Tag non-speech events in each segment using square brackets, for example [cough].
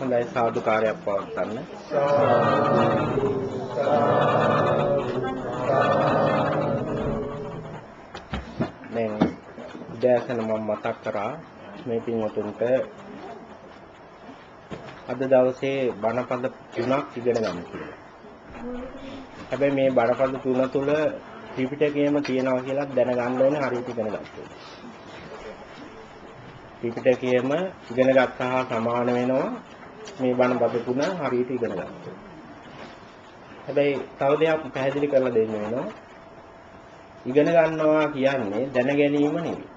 හොඳයි සාදුකාරයක් පවත්වන්න. දැන් උදෑසන මම මතක් කරා මේ පින්වතුන්ට අද දවසේ බණපද තුනක් ඉගෙන ගන්න කියලා. හැබැයි මේ බණපද තුන තුල ත්‍රිපිටකයේම තියෙනවා කියලා දැනගන්න ඕනේ හරියට ඉගෙන ගන්න. ත්‍රිපිටකයේම ඉගෙන ගත්තා සමාන වෙනවා මේ බණපද තුන හරියට ඉගෙන ගන්න. හැබැයි තව දෙයක් පැහැදිලි කරලා දෙන්න වෙනවා. ඉගෙන ගන්නවා කියන්නේ දැන ගැනීම නෙවෙයි.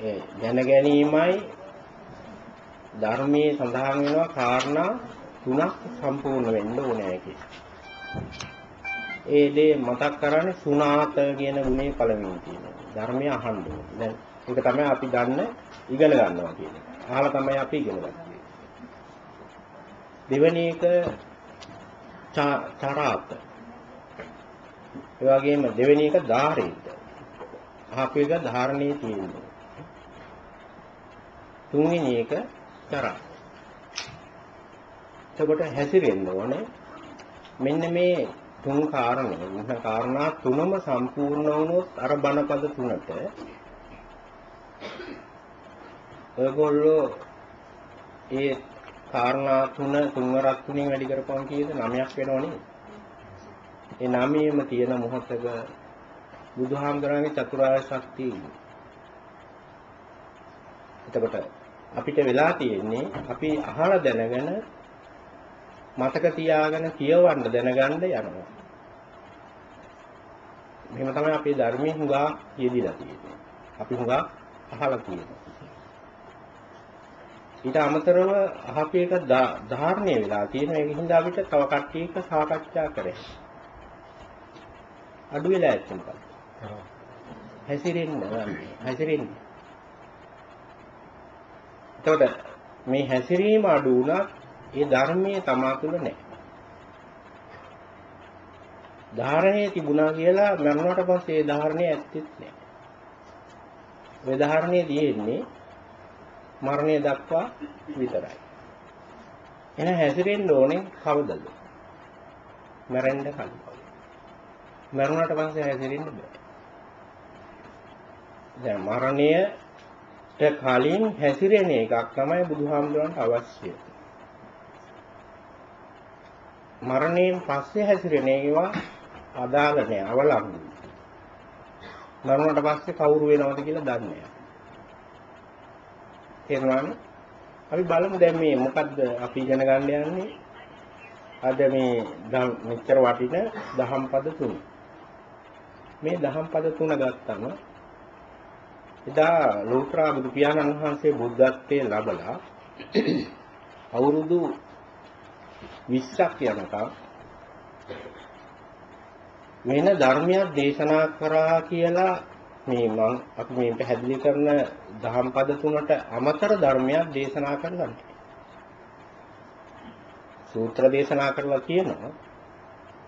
ඒ දැන ගැනීමයි ධර්මයේ සඳහන් වෙනවා කාරණා තුනක් සම්පූර්ණ වෙන්න ඕනේ කියලා. ඒ දේ මතක් කරන්නේ සුණාත කියන ගුණේ පළවෙනි තියෙනවා. ධර්මය අහන්න ඕනේ. දැන් ඒක තමයි අපි ගන්න ඉගෙන ගන්නවා කියන්නේ. අහලා තමයි අපි ඉගෙන ගන්නේ. දෙවෙනි එක චරාත. ඒ වගේම දෙවෙනි එක ධාරේත. අහපු එක ධාරණේ තියෙනවා. තුන්වෙනි එක චරා. එතකොට හැසිරෙන්න ඕනේ මෙන්න මේ තුන් කාරණේ මෙන්න කාරණා තුනම සම්පූර්ණ වුණොත් අර බණපද තුනට ඔයගොල්ලෝ ඒ කාරණා තුන තුන්වරක් තුنين වැඩි කරපුවම කීයද නමයක් වෙනවනේ. ඒ නමයේම තියෙන මොහොතක බුදුහාමුදුරන්ගේ චතුරාර්ය ශක්තිය එතකොට අපිට වෙලා තියෙන්නේ අපි අහලා දැනගෙන මතක තියාගෙන කියවන්න දැනගන්න යනවා. මෙහෙම තමයි අපේ ධර්මයේ හුඟා යෙදিলা තියෙන්නේ. අපි හුඟා අහලා තියෙනවා. ඊට අමතරව අහපු එක ධාරණය වෙලා තියෙන ඒක හින්දා අපිට තව කට්ටියක සාකච්ඡා කරේ. අඩු වෙලා ඇත්තම මොකක්ද? හැසිරෙන්න හැසිරෙන්න. එතකොට මේ හැසිරීම අඩු වුණත් ඒ ධර්මයේ තමා තුළ නැහැ. ධාරණයේ තිබුණා කියලා මරණයට පස්සේ ඒ ධාරණයේ ඇත්තෙත් නැහැ. ඒ ධාරණයේ තියෙන්නේ මරණය දක්වා විතරයි. එන හැසිරෙන්න ඕනේ කවදද? මැරෙන්න කලින්. මරුණට පස්සේ හැසිරෙන්න බෑ. දැන් මරණයට කලින් හැසිරෙන එකක් තමයි බුදුහාමුදුරන්ට අවශ්‍ය. මරණයෙන් පස්සේ හැසිරෙන ඒවා අදාළ නෑ අවලංගු. මරුණට පස්සේ කවුරු වෙනවද කියලා දන්නේ නෑ. තේරුණානේ? අපි බලමු දැන් මේ මොකද්ද අපි ඉගෙන ගන්න යන්නේ? අද මේ මෙච්චර වටින දහම් පද තුන. මේ දහම් පද තුන ගත්තම එදා ලෝතර බුදු පියාණන් වහන්සේ බුද්ධත්වයේ ලබලා අවුරුදු 20ක් යනකම් වෙන ධර්මයක් දේශනා කරා කියලා මේ මම අපි මේ පැහැදිලි කරන දහම් පද තුනට අමතර ධර්මයක් දේශනා කරනවා. සූත්‍ර දේශනා කරලා කියනවා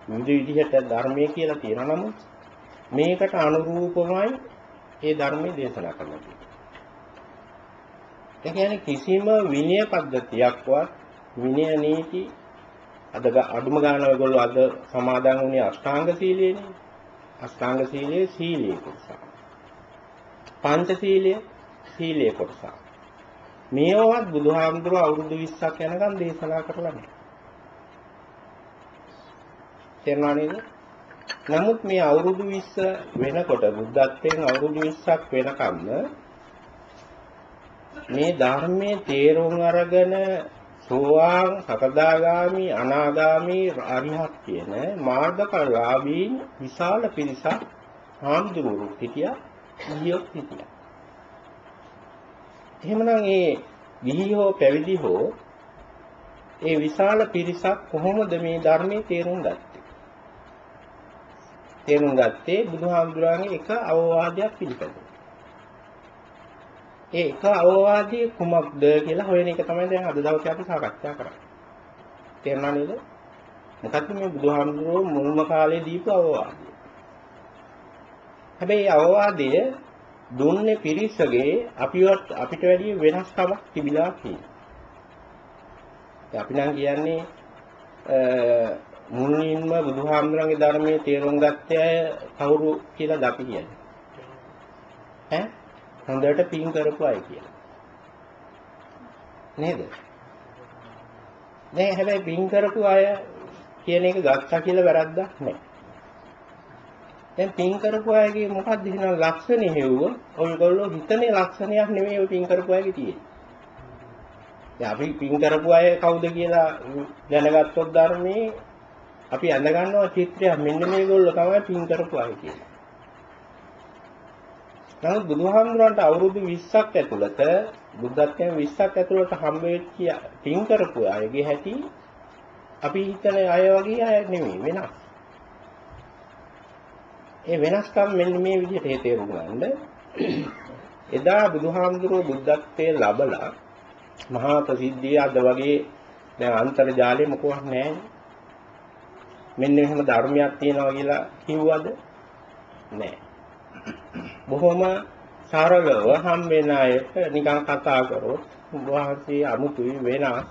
විවිධ විදිහට ධර්මයේ කියලා තියෙනවා නමුත් මේකට අනුරූපමයි ඒ ධර්මයේ දේශනා කරලා තියෙන්නේ. ඒ කියන්නේ කිසිම විනය පද්ධතියක්වත් විනය නීති අද අඩුම ගන්න ඔයගොල්ලෝ අද සමාදන් වුණේ අෂ්ටාංග සීලයනේ. අෂ්ටාංග සීලයේ සීලයේ කොටස. පංච සීලය සීලයේ කොටස. මේවත් බුදුහාමුදුරුවෝ අවුරුදු 20ක් යනකම් දේශනා කරලා නැහැ. තේරුණා නේද? නමුත් මේ අවුරුදු 20 වෙනකොට බුද්ධත්වයෙන් අවුරුදු 20ක් වෙනකම්ම මේ ධර්මයේ තේරුම් අරගෙන සෝවාන් සකදාගාමි අනාගාමි අරිහත් කියන මාර්ගඵලලාභීන් විශාල පිරිසක් හාමුදුරුවෝ හිටියා ගිහියොත් හිටියා එහෙමනම් ඒ ගිහි හෝ පැවිදි හෝ ඒ විශාල පිරිසක් කොහොමද මේ ධර්මයේ තේරුම් ගත්තේ තේරුම් ගත්තේ බුදුහාමුදුරන්ගේ එක අවවාදයක් පිළිපැදලා ඒ එක අවවාදයේ කුමක්ද කියලා හොයන එක තමයි දැන් අද දවසේ අපි සාකච්ඡා කරන්නේ. තේරුණා නේද? මොකක්ද මේ බුදුහාමුදුරුවෝ මුල්ම කාලේ දීපු අවවාදය. හැබැයි අවවාදය දුන්නේ පිරිසගේ අපිවත් අපිට වැඩිය වෙනස්කමක් තිබිලා තියෙනවා. අපි නම් කියන්නේ මුලින්ම බුදුහාමුදුරන්ගේ ධර්මයේ තේරුම් ගත්තේ අය කවුරු කියලාද අපි කියන්නේ? ඈ හොඳට පින් කරපු අය කියලා. නේද? දැන් හැබැයි පින් කරපු අය කියන එක ගත්තා කියලා වැරද්දක් නැහැ. දැන් පින් කරපු අයගේ මොකක්ද එහෙනම් ලක්ෂණේ හෙව්ව? ඔයගොල්ලෝ හිතනේ ලක්ෂණයක් නෙමෙයි ඔය පින් කරපු අයගේ තියෙන්නේ. දැන් අපි පින් කරපු අය කවුද කියලා දැනගත්තොත් ධර්මයේ අපි අඳ ගන්නවා චිත්‍රයක් මෙන්න මේගොල්ලෝ තමයි පින් කරපු අය කියලා. නමුත් බුදුහාමුදුරන්ට අවුරුදු 20ක් ඇතුළත බුද්ධත්වයෙන් 20ක් ඇතුළත හම්බ වෙච්ච පින් කරපු අයගේ හැටි අපි හිතන අය වගේ අය නෙමෙයි වෙනස්. ඒ වෙනස්කම් මෙන්න මේ විදිහට තේරුම් ගන්න. එදා බුදුහාමුදුරුවෝ බුද්ධත්වයේ ලබලා මහා ප්‍රසිද්ධිය අද වගේ දැන් අන්තර්ජාලයේ මොකවත් නැහැ. මෙන්න මෙහෙම ධර්මයක් තියෙනවා කියලා කිව්වද? නැහැ. බොහොම සරලව හම් වෙන අයට නිකන් කතා කරොත් වහන්සේ අමුතුයි වෙනස්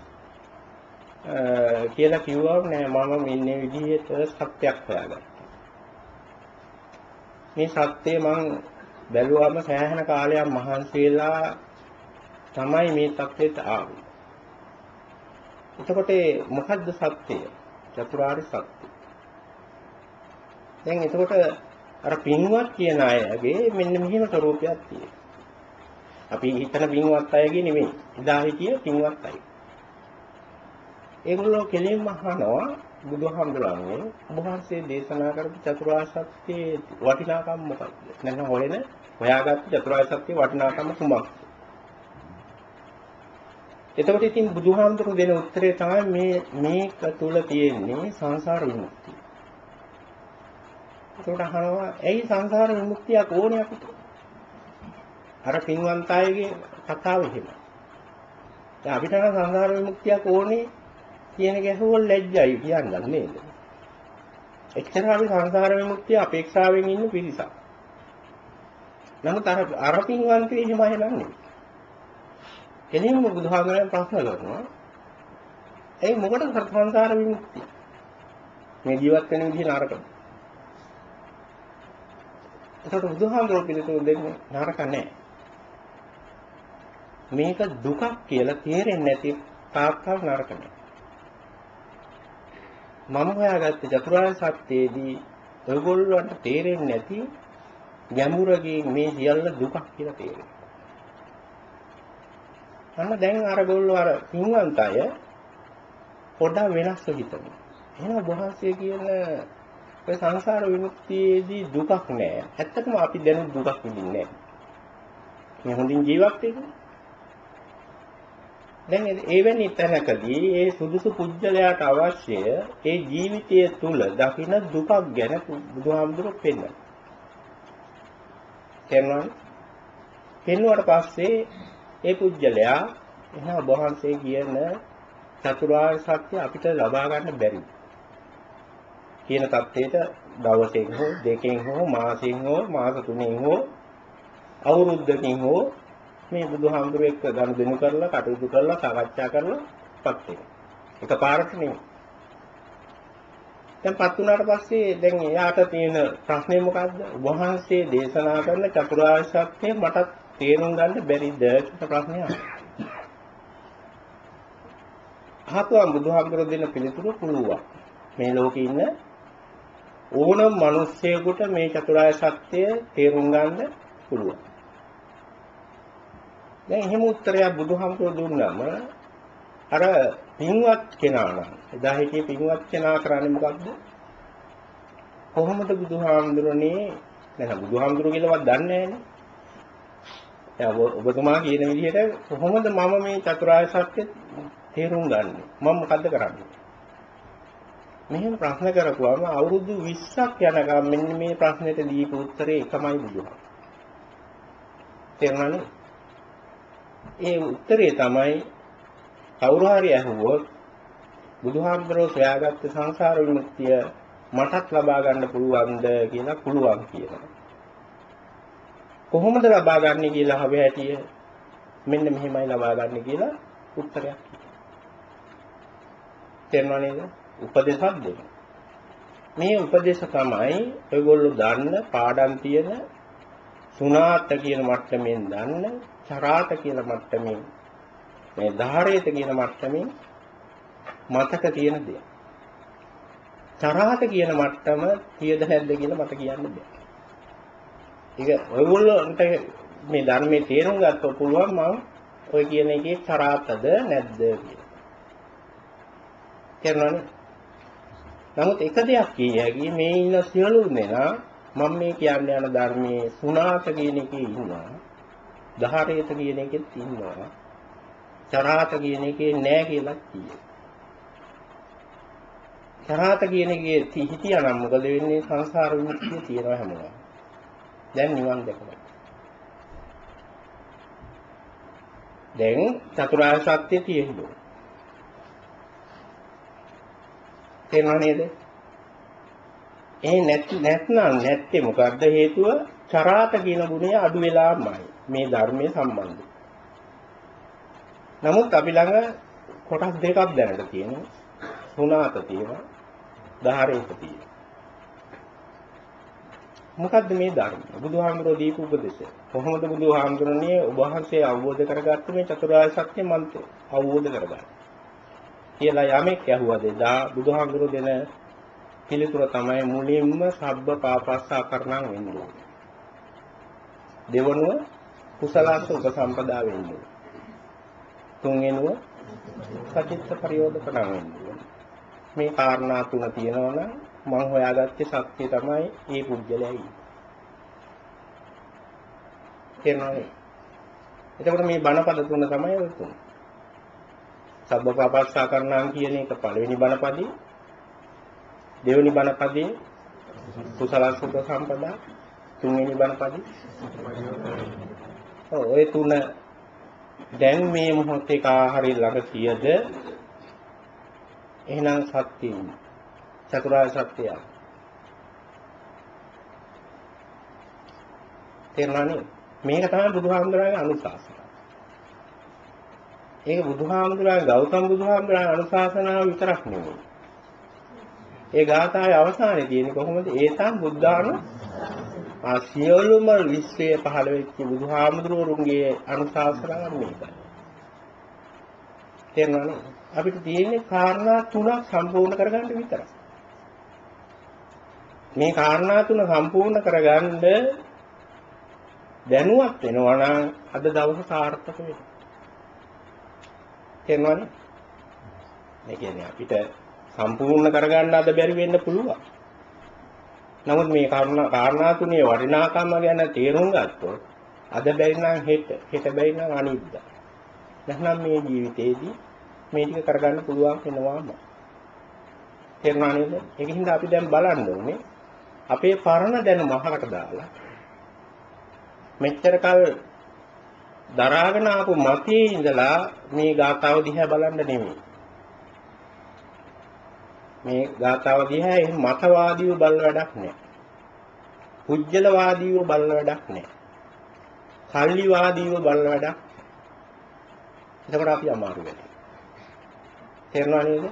කියලා කිව්වම නෑ මම මෙන්න විදිහට සත්‍යයක් හොයාගත්තා. මේ සත්‍යය මං බැලුවම සෑහෙන කාලයක් මහන්සි වෙලා තමයි මේ தත්ත්වයට ආවේ. එතකොට මොකද්ද සත්‍යය? චතුරාර්ය සත්‍ය. දැන් එතකොට අර පින්වත් කියන අයගේ මෙන්න මෙහෙම ස්වરૂපයක් තියෙනවා. අපි හිතන පින්වත් අයගේ නෙමෙයි. එදා හිටිය පින්වත් අය. ඒගොල්ලෝ කෙලින්ම අහනවා බුදුහාමුදුරන්ගේ වහන්සේ දේශනා කරපු චතුරාර්ය සත්‍යයේ වටිනාකම මොකක්ද? නැත්නම් හොයන හොයාගත්ත චතුරාර්ය සත්‍යයේ වටිනාකම කුමක්ද? එතකොට ඉතින් බුදුහාමුදුරු දෙන උත්තරේ තමයි මේ මේක තුල තියෙන්නේ සංසාර විමුක්තිය. ඒකට අහනවා ඇයි සංසාර විමුක්තියක් ඕනේ අපිට? අර පින්වන්ත අයගේ කතාව එහෙම. දැන් අපිට නම් සංසාර විමුක්තියක් ඕනේ කියන එක ඇහුවොත් ලැජ්ජයි කියන්නත් නේද? එච්චර අපි සංසාර විමුක්තිය අපේක්ෂාවෙන් ඉන්න පිරිසක්. නමුත් අර අර පින්වන්තේ එහෙම අහලන්නේ. එනිම බුදුහාමරයන් ප්‍රශ්න කරනවා. ඒ මොකටද සංසාර විමුක්තිය? මේ ජීවත් වෙන විදිහ නරකද? එතකොට බුදුහාමුදුරුවෝ පිළිතුරු දෙන්නේ නරක නැහැ. මේක දුකක් කියලා තේරෙන්නේ නැති තාක්කල් නරක නැහැ. මම හොයාගත්ත චතුරාර්ය සත්‍යයේදී ඔයගොල්ලන්ට තේරෙන්නේ නැති ගැඹුරකින් මේ සියල්ල දුකක් කියලා තේරෙනවා. අන්න දැන් අර ගොල්ලෝ අර පින්වන්ත අය පොඩ්ඩක් වෙනස්ව හිතනවා. එහෙනම් වහන්සේ කියන ඔය සංසාර විමුක්තියේදී දුකක් නෑ. ඇත්තටම අපි දැනුත් දුකක් විඳින්නේ නෑ. මේ හොඳින් ජීවත් වෙන්නේ. දැන් එවැනි තැනකදී ඒ සුදුසු පුජ්‍යලයාට අවශ්‍ය ඒ ජීවිතය තුළ දකින දුකක් ගැන බුදුහාමුදුරු පෙන්නන. තේරුණා? පෙන්වුවට පස්සේ ඒ පුජ්‍යලයා එහෙනම් ඔබ වහන්සේ කියන චතුරාර්ය සත්‍ය අපිට ලබා ගන්න බැරිද? කියන தത്വෙට දවසෙන් හෝ දෙකෙන් හෝ මාසෙන් හෝ මාස තුනෙන් හෝ අවුරුද්දකින් හෝ මේ බුදුහාමුදුර එක්ක ගනුදෙනු කරලා කටයුතු කරලා සාකච්ඡා කරලා පත් වෙනවා. එකපාරට නෙමෙයි. දැන් පත් වුණාට පස්සේ දැන් එයාට තියෙන ප්‍රශ්නේ මොකද්ද? වහන්සේ දේශනා කරන චතුරාර්ය සත්‍ය මට තේරුම් ගන්න බැරිද කියලා ප්‍රශ්නය අහතුම් බුදුහාමුදුර දෙන්න පිළිතුරු පුළුවන්. මේ ලෝකේ ඉන්න ඕනම මිනිස්සෙකුට මේ චතුරාර්ය සත්‍ය තේරුම් ගන්න පුළුවන්. දැන් එහෙම උත්තරයක් බුදුහාමුදුරුවෝ දුන්නම අර පින්වත් කෙනා නම් එදා හිටියේ පින්වත් කෙනා කරන්නේ මොකද්ද? කොහොමද බුදුහාමුදුරනේ නැත්නම් බුදුහාමුදුරුවෝ කියලාවත් දන්නේ නැහැනේ. දැන් ඔබතුමා කියන විදිහට කොහොමද මම මේ චතුරාර්ය සත්‍ය තේරුම් ගන්නේ? මම මොකද්ද කරන්නේ? මෙහෙම ප්‍රශ්න කරපුවාම අවුරුදු 20ක් යනකම් මෙන්න මේ ප්‍රශ්නෙට දීපු උත්තරේ එකමයි බුදුහාම. තේරුණානේ? ඒ උත්තරේ තමයි කවුරු හරි අහුවොත් බුදුහාමුදුරුවෝ සොයාගත්ත සංසාර විමුක්තිය මටත් ලබා ගන්න පුළුවන්ද කියලා පුළුවන් කියනවා. කොහොමද ලබා ගන්න කියලා හව හැටිය මෙන්න මෙහෙමයි ලබා ගන්න කියලා උත්තරයක් තේරෙනව නේද? උපදේශක් දෙන්න. මේ උපදේශ තමයි ඔයගොල්ලෝ දන්න පාඩම් තියෙන සුණාත කියන මට්ටමින් දන්න චරාත කියන මට්ටමින් මේ ධාරේත කියන මට්ටමින් මතක තියෙන දේ. චරාත කියන මට්ටම තියද නැද්ද කියලා මට කියන්න බෑ. ඒක ඔයගොල්ලන්ට මේ ධර්මයේ තේරුම් ගත්තොත් පුළුවන් මම ඔය කියන එකේ චරාතද නැද්ද කියලා. කරනවනේ. නමුත් එක දෙයක් කිය හැකි මේ ඉන්න සියලු දෙනා මම මේ කියන්න යන ධර්මයේ සුණාත කියන එකේ ඉන්නවා. දහරේත කියන එකෙත් ඉන්නවා. චරාත කියන එකේ නෑ කියලා කියනවා. චරාත කියන එකේ හිතියා නම් මොකද වෙන්නේ සංසාර විමුක්තිය තියෙනවා හැමෝම. දැන් නිවන් දැකලා. දැන් චතුරාර්ය සත්‍ය තියෙනවා. තේරෙනව නේද? ඒ නැත්නම් නැත්තේ මොකද්ද හේතුව? චරාත කියන ගුණය අඩු වෙලාමයි මේ ධර්මයේ සම්බන්ධ. නමුත් අපි ළඟ කොටස් දෙකක් දැනට තියෙනවා. සුණාත තියෙනවා. ධාරේක තියෙනවා. මොකද්ද මේ ධර්ම? බුදුහාමුදුරෝ දීපු උපදේශය. කොහොමද බුදුහාමුදුරනේ ඔබ වහන්සේ අවබෝධ කරගත්තේ මේ චතුරාර්ය සත්‍ය මන්ත්‍රය අවබෝධ කරගන්න. කියලා යමෙක් ඇහුවද දා බුදුහාමුදුරෝ දෙන පිළිතුර තමයි මුලින්ම සබ්බ පාපස්සා කරණම් වෙන්නේ. දෙවනුව කුසලස්ස උපසම්පදා වෙන්නේ. තුන්වෙනුව සචිත්ත පරියෝධකණම් වෙන්නේ. මේ කාරණා තුන තියෙනවා නම් මම හොයාගත්තේ සත්‍ය තමයි මේ පුද්ගලයයි. තේරෙනවද? එතකොට මේ බණපද තුන තමයි ඔය තුන. සබ්බපාපස්සා කරණම් කියන එක පළවෙනි බණපදේ. දෙවෙනි බණපදේ කුසලසුඛ සම්පදා තුන්වෙනි බණපදේ. ඔය තුන දැන් මේ මොහොතේ කාහරි ළඟ කියද? එහෙනම් සත්‍යයි. චතුරාර්ය සත්‍යය. තේරුණානේ මේක තමයි බුදුහාමුදුරන්ගේ අනුශාසන ඒක බුදුහාමුදුරන්ගේ ගෞතම බුදුහාමුදුරන්ගේ අනුශාසනාව විතරක් නෙවෙයි. ඒ ගාථාවේ අවසානයේ තියෙන්නේ කොහොමද? ඒතම් බුද්ධාණු ආ සියලුම විශ්වයේ පහළ වෙච්ච බුදුහාමුදුරුවන්ගේ අනුශාසනාව මේකයි තේරුණානේ අපිට තියෙන්නේ කාරණා තුනක් සම්පූර්ණ කරගන්න විතරයි. මේ කාරණා තුන සම්පූර්ණ කරගන්න දැනුවත් වෙනවා නම් අද දවස සාර්ථක වෙනවා. තේරෙනවද? මේ කියන්නේ අපිට සම්පූර්ණ කරගන්න අද බැරි වෙන්න පුළුවන්. නමුත් මේ කාරණා කාරණා තුනේ වටිනාකම ගැන තේරුම් ගත්තොත් අද බැරි නම් හෙට හෙට බැරි නම් අනිද්දා. නැත්නම් මේ ජීවිතේදී මේ ටික කරගන්න පුළුවන් වෙනවාම. තේරුණා නේද? ඒකින්ද අපි දැන් බලන්න ඕනේ අපේ පරණ දැනුම අහකට දාලා මෙච්චර කල් දරාගෙන ආපු මතයේ ඉඳලා මේ ගාතාව දිහා බලන්න නෙමෙයි. මේ ගාතාව දිහා එහෙම මතවාදීව බලන වැඩක් නෑ. පුජ්‍යලවාදීව බලන වැඩක් නෑ. සල්ලිවාදීව බලන වැඩක්. එතකොට අපි අමාරු වෙනවා. තේරුණා නේද?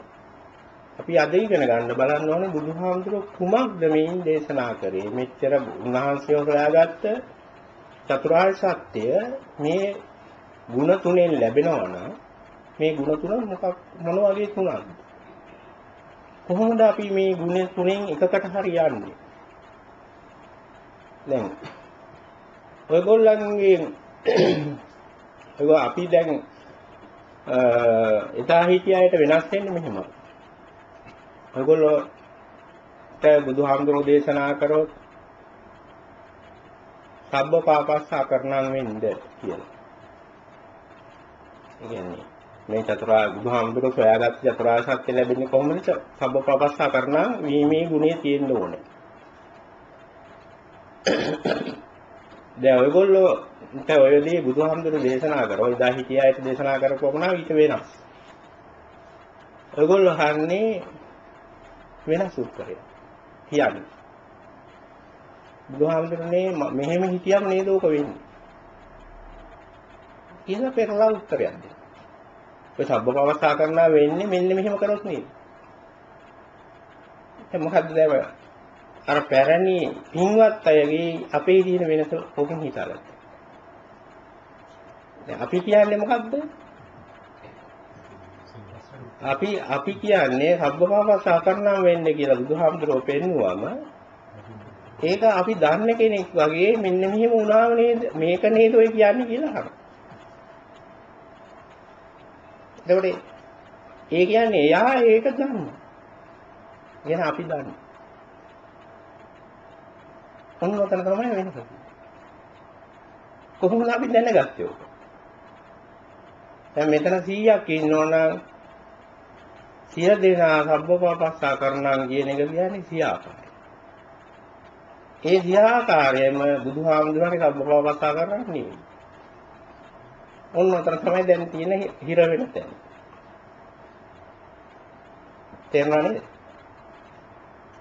අපි අද ඉගෙන ගන්න බලන්න ඕනේ බුදුහාමුදුරුවෝ කුමක්ද මේ දේශනා කරේ මෙච්චර උන්වහන්සේ හොයාගත්ත චතුරාර්ය සත්‍ය මේ ಗುಣ තුනෙන් ලැබෙනවා නම් මේ ಗುಣ තුන මොකක් මොන වගේ තුනක්ද කොහොමද අපි මේ ಗುಣ තුනෙන් එකකට හරි යන්නේ දැන් ඔයගොල්ලන්ගේ [clears throat] ඔයගොල්ලෝ අපි දැන් එදා හිටිය අයට වෙනස් වෙන්නේ මෙහෙම. ඔයගොල්ලෝට බුදුහාමුදුරෝ දේශනා කරොත් සබ්බ පාපස්සා කරණම් වෙන්න කියලා. ඒ කියන්නේ මේ චතුරාර්ය බුදුහාමුදුරෝ සොයාගත්ත චතුරාර්ය සත්‍ය ලැබෙන්නේ කොහොමද? සබ්බ පාපස්සා කරණම් මේ ගුණය තියෙන්න ඕනේ. දැන් ඔයගොල්ලෝ දැන් ඔය දේ බුදුහාමුදුරු දේශනා කරා. ඔය දා හිටිය අයට දේශනා කරපුවම නම් ඊට වෙනස්. ඔයගොල්ලෝ අහන්නේ වෙනස් උත්තරයක්. කියන්නේ. බුදුහාමුදුරනේ මෙහෙම හිතියම නේද ඕක වෙන්නේ. කියලා පෙරලා උත්තරයක් දෙනවා. ඔය සබ්බපවස්ථා කරනවා වෙන්නේ මෙන්න මෙහෙම කරොත් නේද? දැන් මොකද්ද දැන් අර පැරණි පින්වත් අයගේ අපේ තියෙන වෙනස ඕකෙන් හිතාගත්තා. දැන් අපි කියන්නේ මොකද්ද? අපි අපි කියන්නේ සබ්බපාපස්සා කරනවා වෙන්නේ කියලා බුදුහාමුදුරුවෝ පෙන්නුවම ඒක අපි දන්න කෙනෙක් වගේ මෙන්න මෙහෙම වුණාම නේද මේක නේද ඔය කියන්නේ කියලා අහනවා. එතකොට ඒ කියන්නේ එයා ඒක දන්නවා. එන අපි දන්නවා. ඔන්න ඔතන තමයි වෙනස. කොහොමද අපි දැනගත්තේ ඔක? දැන් මෙතන 100ක් ඉන්නවනම් සිය දෙනා සබ්බපාපස්සා කරනන් කියන එක කියන්නේ සියාකාරය. ඒ සියාකාරයම බුදුහාමුදුරන්ගේ සබ්බපාපස්සා කරනන් නෙවෙයි. ඔන්න උතර තමයි දැන් තියෙන හිර වෙන තැන. තේරුණානේ?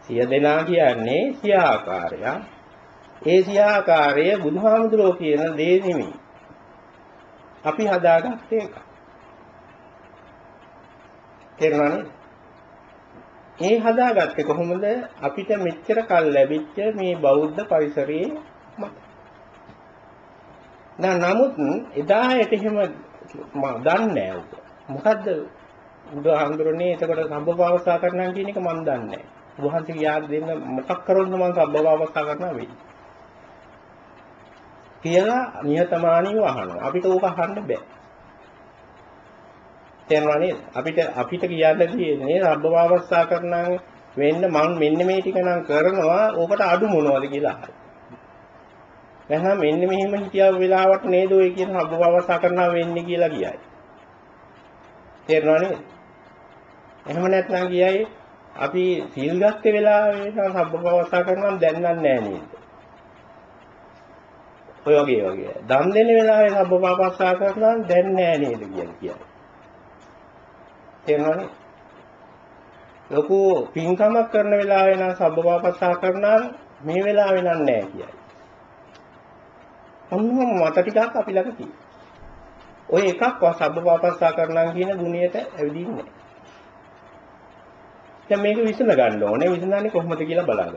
සිය දෙනා කියන්නේ සියාකාරය. ඒ සියාකාරය බුදුහාමුදුරෝ කියන දේ නෙමෙයි. අපි හදාගත්ත එකක්. තේරුණානේ? ඒ හදාගත්තේ කොහොමද? අපිට මෙච්චර කල් ලැබිච්ච මේ බෞද්ධ පරිසරයේ මත. දැන් නමුත් එදාට එහෙම දන්නේ නැහැ උක. මොකද්ද බුදුහාමුදුරනේ එතකොට සම්බවවස්ථා කරනවා කියන එක මම දන්නේ නැහැ. වහන්සේ යාද දෙන්න මොකක් කරොත්ද මම සම්බවවස්ථා කරනවා වෙන්නේ. කියලා නිහතමානීව අහනවා. අපිට ඕක අහන්න බෑ. තේරුණා නේද? අපිට අපිට කියන්න තියෙන්නේ රබ්බවාවස්සා කරනන් වෙන්න මං මෙන්න මේ ටික නම් කරනවා ඕකට අඩු මොනවද කියලා අහයි. එහෙනම් මෙන්න මෙහෙම හිතියව වෙලාවට නේද ඔය කියන රබ්බවාවස්සා කරනවා වෙන්නේ කියලා කියයි. තේරුණා නේද? එහෙම නැත්නම් කියයි අපි සීල් ගත්තේ වෙලාවේ නම් රබ්බවාවස්සා කරනවා දැන් නෑ නේද? ඔය වගේ වගේ. දන් දෙන වෙලාවේ රබ්බවාවස්සා කරනවා දැන් නෑ නේද කියලා කියයි. තේරෙනවනේ ලොකු පින්කමක් කරන වෙලාවේ නම් සබ්බපාපස්සා කරනවා මේ වෙලාවේ නම් නෑ කියයි. ඔන්නම මත ටිකක් අපි ළඟ තියෙනවා. ඔය එකක්වත් සබ්බපාපස්සා කරනවා කියන ගුණයට ඇවිදින්නේ. දැන් මේක විසඳ ගන්න ඕනේ. විසඳන්නේ කොහොමද කියලා බලන්න.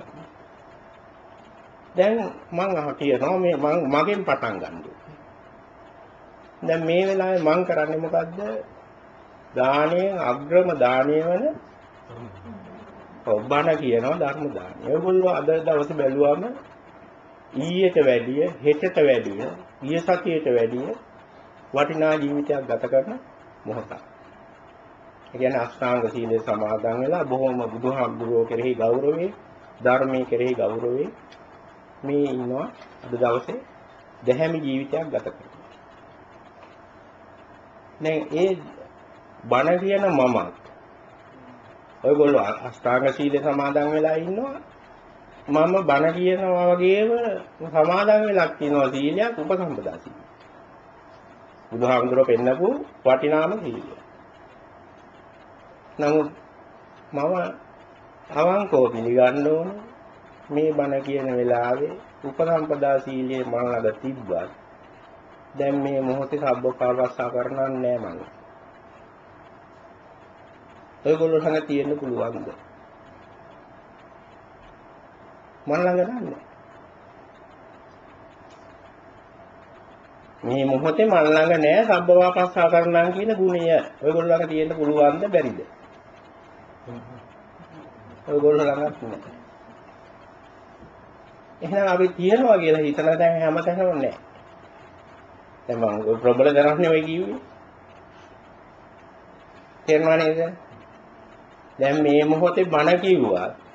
දැන් මං අහ කියනවා මේ මං මගෙන් පටන් ගන්න. දැන් මේ වෙලාවේ මං කරන්නේ මොකද්ද? දාණයෙන් අග්‍රම දාණය වන ඔබ්බන කියනවා ධර්ම දාණය. ඒගොල්ලෝ අද දවසේ බැලුවම ඊයට වැඩිය, හෙටට වැඩිය, ඊය සතියට වැඩිය වටිනා ජීවිතයක් ගත කරන මොහොතක්. ඒ කියන්නේ අෂ්ටාංග සීලය සමාදන් වෙලා බොහොම බුදුහාමුදුරුවෝ කෙරෙහි ගෞරවයේ, ධර්මයේ කෙරෙහි ගෞරවයේ මේ ඉන්නවා අද දවසේ දැහැමි ජීවිතයක් ගත කරනවා. දැන් ඒ බණ කියන මමත් ඔයගොල්ලෝ අෂ්ටාංග සීලේ සමාදන් වෙලා ඉන්නවා මම බණ කියනවා වගේම සමාදන් වෙලා කියනවා සීලයක් උපසම්පදා සීලය බුදුහාමුදුරුවෝ පෙන්නපු වටිනාම සීලය. නමුත් මම අවංකව පිළිගන්න ඕන මේ බණ කියන වෙලාවේ උපසම්පදා සීලයේ මම ළඟ තිබ්බත් දැන් මේ මොහොතේ සබ්බපාවස්සා කරනන්නේ නැහැ මම ඔයගොල්ලෝ ළඟ තියෙන්න පුළුවන්ද? මම ළඟ නැහැ. මේ මොහොතේ මම ළඟ නෑ සබ්බවාපස්සා කරනම් කියන ගුණය. ඔයගොල්ලෝ ළඟ තියෙන්න පුළුවන්ද බැරිද? ඔයගොල්ලෝ ළඟත් නෑ. එහෙනම් අපි තියනවා කියලා හිතලා දැන් හැමතැනම නෑ. දැන් මම ප්‍රබල දරන්නේ ඔය කිව්වේ. තේරුණා නේද? දැන් මේ මොහොතේ බණ කිව්වා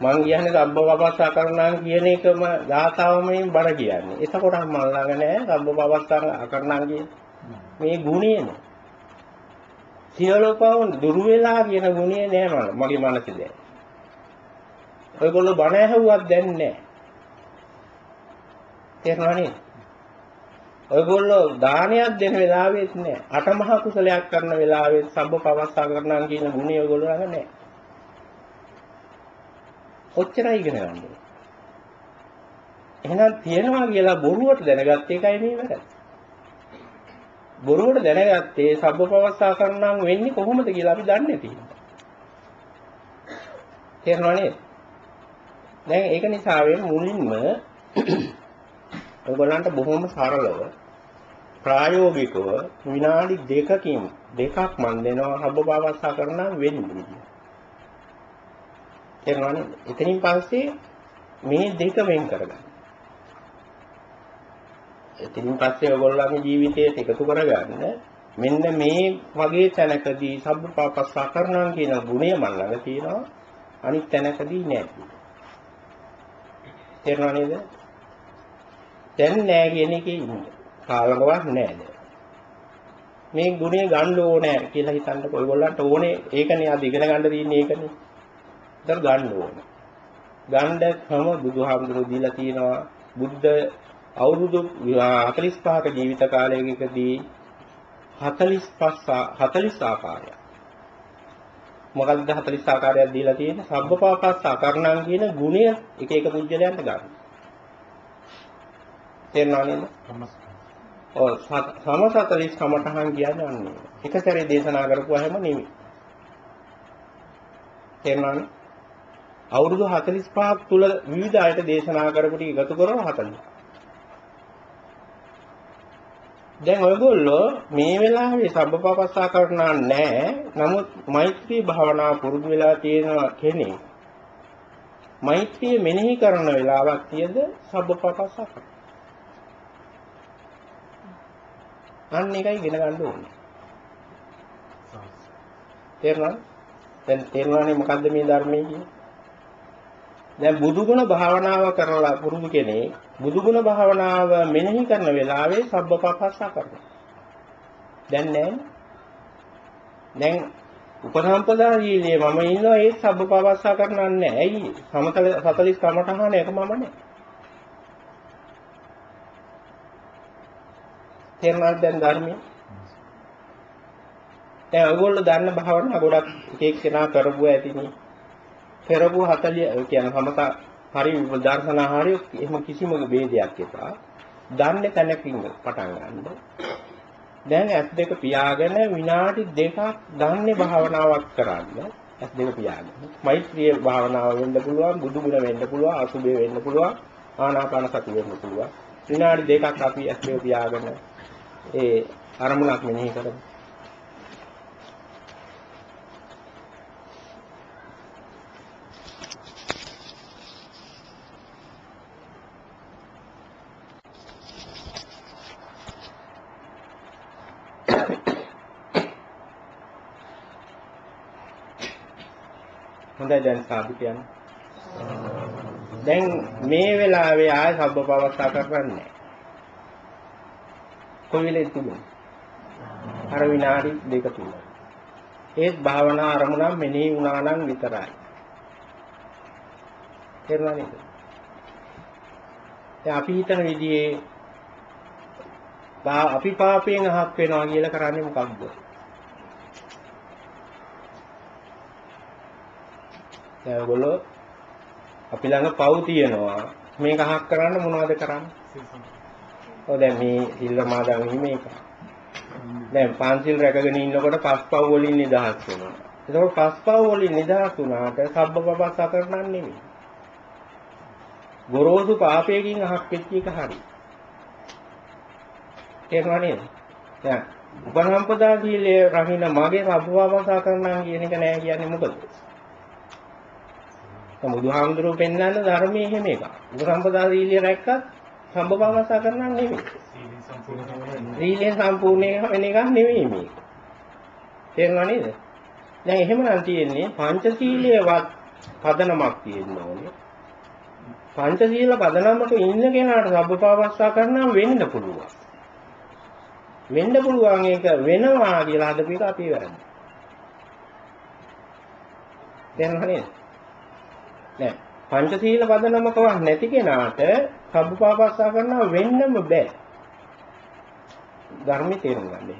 මං කියන්නේ සබ්බවවස්සා කරණම් කියන එකම ගාථාවමයි බණ කියන්නේ. එතකොට මම ළඟ නෑ සබ්බවවස්සා කරණම් කියන මේ ගුණයම. සියලු පවුන් දුරු වෙලා කියන ගුණය නෑ මම මගේ මනසේ දැන්. ඔයගොල්ලෝ බණ ඇහුවත් දැන් නෑ. තේරුණානේ? ඔයගොල්ලෝ දානයක් දෙන වෙලාවෙත් නෑ. අටමහා කුසලයක් කරන වෙලාවෙත් සබ්බ පවස්සා කරනවා කියන ගුණය ඔයගොල්ලෝ ළඟ නෑ. ඔච්චරයි ඉගෙන ගන්න. එහෙනම් තියනවා කියලා බොරුවට දැනගත්ත එකයි මේ වැඩ. බොරුවට දැනගත්තේ සබ්බපවස්සා කරනම් වෙන්නේ කොහොමද කියලා අපි දන්නේ තියෙනවා. තේරෙනව නේද? දැන් ඒක නිසා මුලින්ම ඔයගොල්ලන්ට බොහොම සරලව ප්‍රායෝගිකව විනාඩි දෙකකින් දෙකක් මන් දෙනවා සබ්බපවස්සා කරනම් වෙන්නේ. තේරෙනව නේද? එතනින් පස්සේ මේ දෙක වෙන් කරගන්න. එතනින් පස්සේ ඔයගොල්ලන්ගේ ජීවිතයට එකතු කරගන්න මෙන්න මේ වගේ තැනකදී සබ්බපාපස්සා කරනවා කියන ගුණය මම ළඟ තියෙනවා අනිත් තැනකදී නැහැ. තේරුණා නේද? දැන් නැහැ කියන එකේ ඉන්න. කාලකවත් නැහැ. මේ ගුණය ගන්න ඕනේ කියලා හිතන්නකො ඔයගොල්ලන්ට ඕනේ ඒකනේ අද ඉගෙන ගන්න තියෙන්නේ ඒකනේ. ඒතර ගන්න ඕනේ. ගණ්ඩ ක්‍රම බුදුහාමුදුරුවෝ දීලා තියෙනවා බුද්ධ අවුරුදු 45ක ජීවිත කාලයකදී 45 40 ආකාරයක් මොකක්ද 40 ආකාරයක් දීලා තියෙන්නේ සබ්බපාපස්ස අකරණම් කියන ගුණය එක එක පුජ්‍යලයන්ට ගන්න. තේරුණා නේද? ඔව් සම 40 කමඨහන් කියන්නේ අන්නේ. එක සැරේ දේශනා කරපුවාම නෙමෙයි. තේරුණානේ? අවුරුදු 45ක් තුල විවිධ අයට දේශනා කරපු ටික එකතු කරලා 40. දැන් ඔයගොල්ලෝ මේ වෙලාවේ සබ්බපාපස්සා කරනා නැහැ. නමුත් මෛත්‍රී භාවනා පුරුදු වෙලා තියෙන කෙනෙක් මෛත්‍රිය මෙනෙහි කරන වෙලාවක් තියද සබ්බපාපස්සා කරනවා. අන්න එකයි ඉගෙන ගන්න ඕනේ. තේරුණාද? දැන් තේරුණානේ මොකද්ද මේ ධර්මයේ කියන්නේ? දැන් බුදුගුණ භාවනාව කරලා පුරුදු කෙනෙක් බුදුගුණ භාවනාව මෙනෙහි කරන වෙලාවේ සබ්බපපස්සා කරනවා. දැන් නෑ. දැන් උපසම්පදා ජීලයේ මම ඉන්නවා ඒ සබ්බපපස්සා කරනන්නේ නෑ. ඇයි? සමතල 40 කමඨහන එක මම නෑ. තේරුණාද දැන් ධර්මයේ? දැන් ඔයගොල්ලෝ දන්න භාවනා ගොඩක් එක එක්කෙනා කරපුවා ඇතිනේ. පෙරපු 40 කියන සමත හරි දර්ශනා හරි එහෙම කිසිම ભેදයක් එපා. දන්නේ තැනකින් පටන් ගන්න. දැන් ඇස් දෙක පියාගෙන විනාඩි දෙකක් දන්නේ භාවනාවක් කරන්න. ඇස් දෙක පියාගෙන. මෛත්‍රී භාවනාව වෙන්න පුළුවන්, බුදු ගුණ වෙන්න පුළුවන්, අසුබේ වෙන්න පුළුවන්, ආනාපාන සති වෙන්න පුළුවන්. විනාඩි දෙකක් අපි ඇස් දෙක පියාගෙන ඒ අරමුණක් මෙනෙහි කරමු. හොඳයි දැන් සාදු කියන්නේ. දැන් මේ වෙලාවේ ආය සබ්බපවස්ථා කරන්නේ කොයි වෙලේ තිබුණේ? අර විනාඩි දෙක තුන. ඒත් භාවනා අරමුණක් මෙනෙහි වුණා නම් විතරයි. තේරුණා නේද? දැන් අපි හිතන විදිහේ අපි පාපයෙන් අහක් වෙනවා කියලා කරන්නේ මොකක්ද? දැන් ඔයගොල්ලෝ අපි ළඟ පව් තියෙනවා. මේක අහක් කරන්න මොනවද කරන්නේ? ඔව් දැන් මේ සිල්ල මාදන් මේක. දැන් පන්සිල් රැකගෙන ඉන්නකොට පස්පව් වලින් නිදහස් වෙනවා. එතකොට පස්පව් වලින් නිදහස් වුණාට සබ්බපපස්ස කරනන් නෙමෙයි. ගොරෝසු පාපයකින් අහක් වෙච්ච එක හරි. තේරුණා නේද? දැන් උපසම්පදා සීලයේ රහින මගේ සබ්බපපස්ස කරනන් කියන එක නෑ කියන්නේ මොකද? දැන් බුදුහාමුදුරුවෝ පෙන්වන්න ධර්මයේ එහෙම එකක්. උපසම්පදා සීලිය රැක්කත් සම්බවවසා කරනන් නෙමෙයි. සීලිය සම්පූර්ණ වෙන එකක් නෙමෙයි මේක. තේරුණා නේද? දැන් එහෙමනම් තියෙන්නේ පංචශීලයේවත් පදනමක් තියෙන්න ඕනේ. පංචශීල පදනමක ඉන්න කෙනාට සබ්බපාවස්සා කරනම් වෙන්න පුළුවන්. වෙන්න පුළුවන් ඒක වෙනවා කියලා හදපු එක අපි වැරදි. තේරුණා නේද? නෑ. පංචශීල පදනමකවත් නැති කෙනාට සබ්බපාපස්සා කරනවා වෙන්නම බෑ. ධර්මي තේරුම් ගන්න.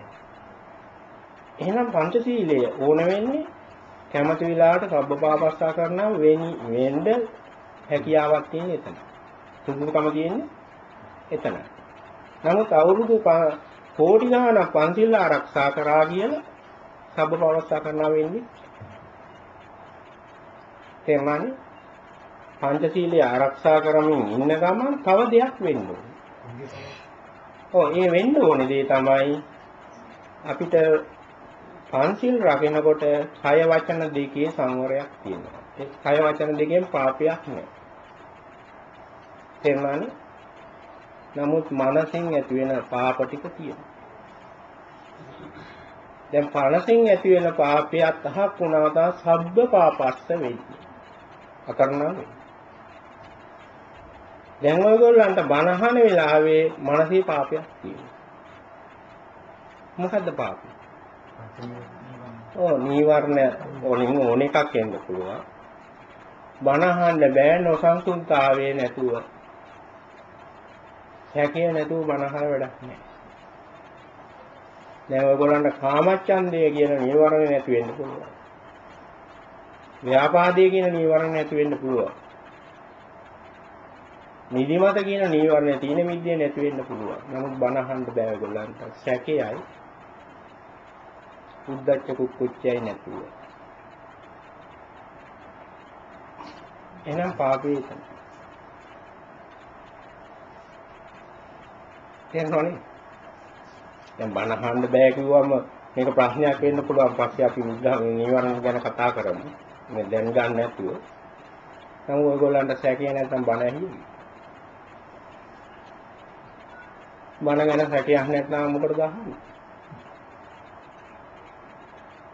එහෙනම් පංචශීලය ඕන වෙන්නේ කැමති වෙලාවට සබ්බපාපස්සා කරනවා වෙනි වෙන්න හැකියාවක් තියෙන එතන. සුදුසුකම තියෙන්නේ එතන. නමුත් අවුරුදු කෝටි ගාණක් පන්සිල් ආරක්ෂා කරා කියලා සබ්බ පවස්සා කරනවා වෙන්නේ තේරුණානේ පංචශීලයේ ආරක්ෂා කරමින් ඉන්න ගමන් තව දෙයක් වෙන්න ඕනේ. ඔව් ඒ වෙන්න ඕනේ දේ තමයි අපිට පංචශීල් රකිනකොට කය වචන දෙකේ සංවරයක් තියෙනවා. ඒ කය වචන දෙකෙන් පාපයක් නෑ. තේරුණානේ? නමුත් මනසින් ඇති වෙන පාප ටික තියෙනවා. දැන් පනසින් ඇති වෙන පාපයත් අහක් වුණා තා සබ්බ පාපස්ස වෙන්නේ. අකරණා වෙන්නේ. දැන් ඔයගොල්ලන්ට බනහන වෙලාවේ මානසික පාපයක් තියෙනවා. මොකද්ද පාපය? ඔව් නීවරණ වලින් ඕන එකක් එන්න පුළුවන්. බනහන්න බෑ නොසන්සුන්තාවයේ නැතුව. හැකිය නැතුව බනහන වැඩක් නෑ. දැන් ඔයගොල්ලන්ට කාමච්ඡන්දය කියන නීවරණ නැති වෙන්න පුළුවන්. ව්‍යාපාදයේ කියන නීවරණ නැති වෙන්න පුළුවන්. නිදිමත කියන නීවරණය තියෙන මිද්දේ නැති වෙන්න පුළුවන්. නමුත් බණ අහන්න බෑ ඔයගොල්ලන්ට. සැකේයි. උද්දච්ච කුක්කුච්චයි නැතුව. එහෙනම් පාපේ තමයි. තේරෙනවනේ? දැන් බණ අහන්න බෑ කිව්වම මේක ප්‍රශ්නයක් වෙන්න පුළුවන්. පස්සේ අපි නීවරණ ගැන කතා කරමු. මේ දැන් ගන්න නැතුව. නමුත් ඔයගොල්ලන්ට සැකේ නැත්නම් බණ ඇහිලා බණ ගැන සැකයක් නැත්නම් මොකටද අහන්නේ?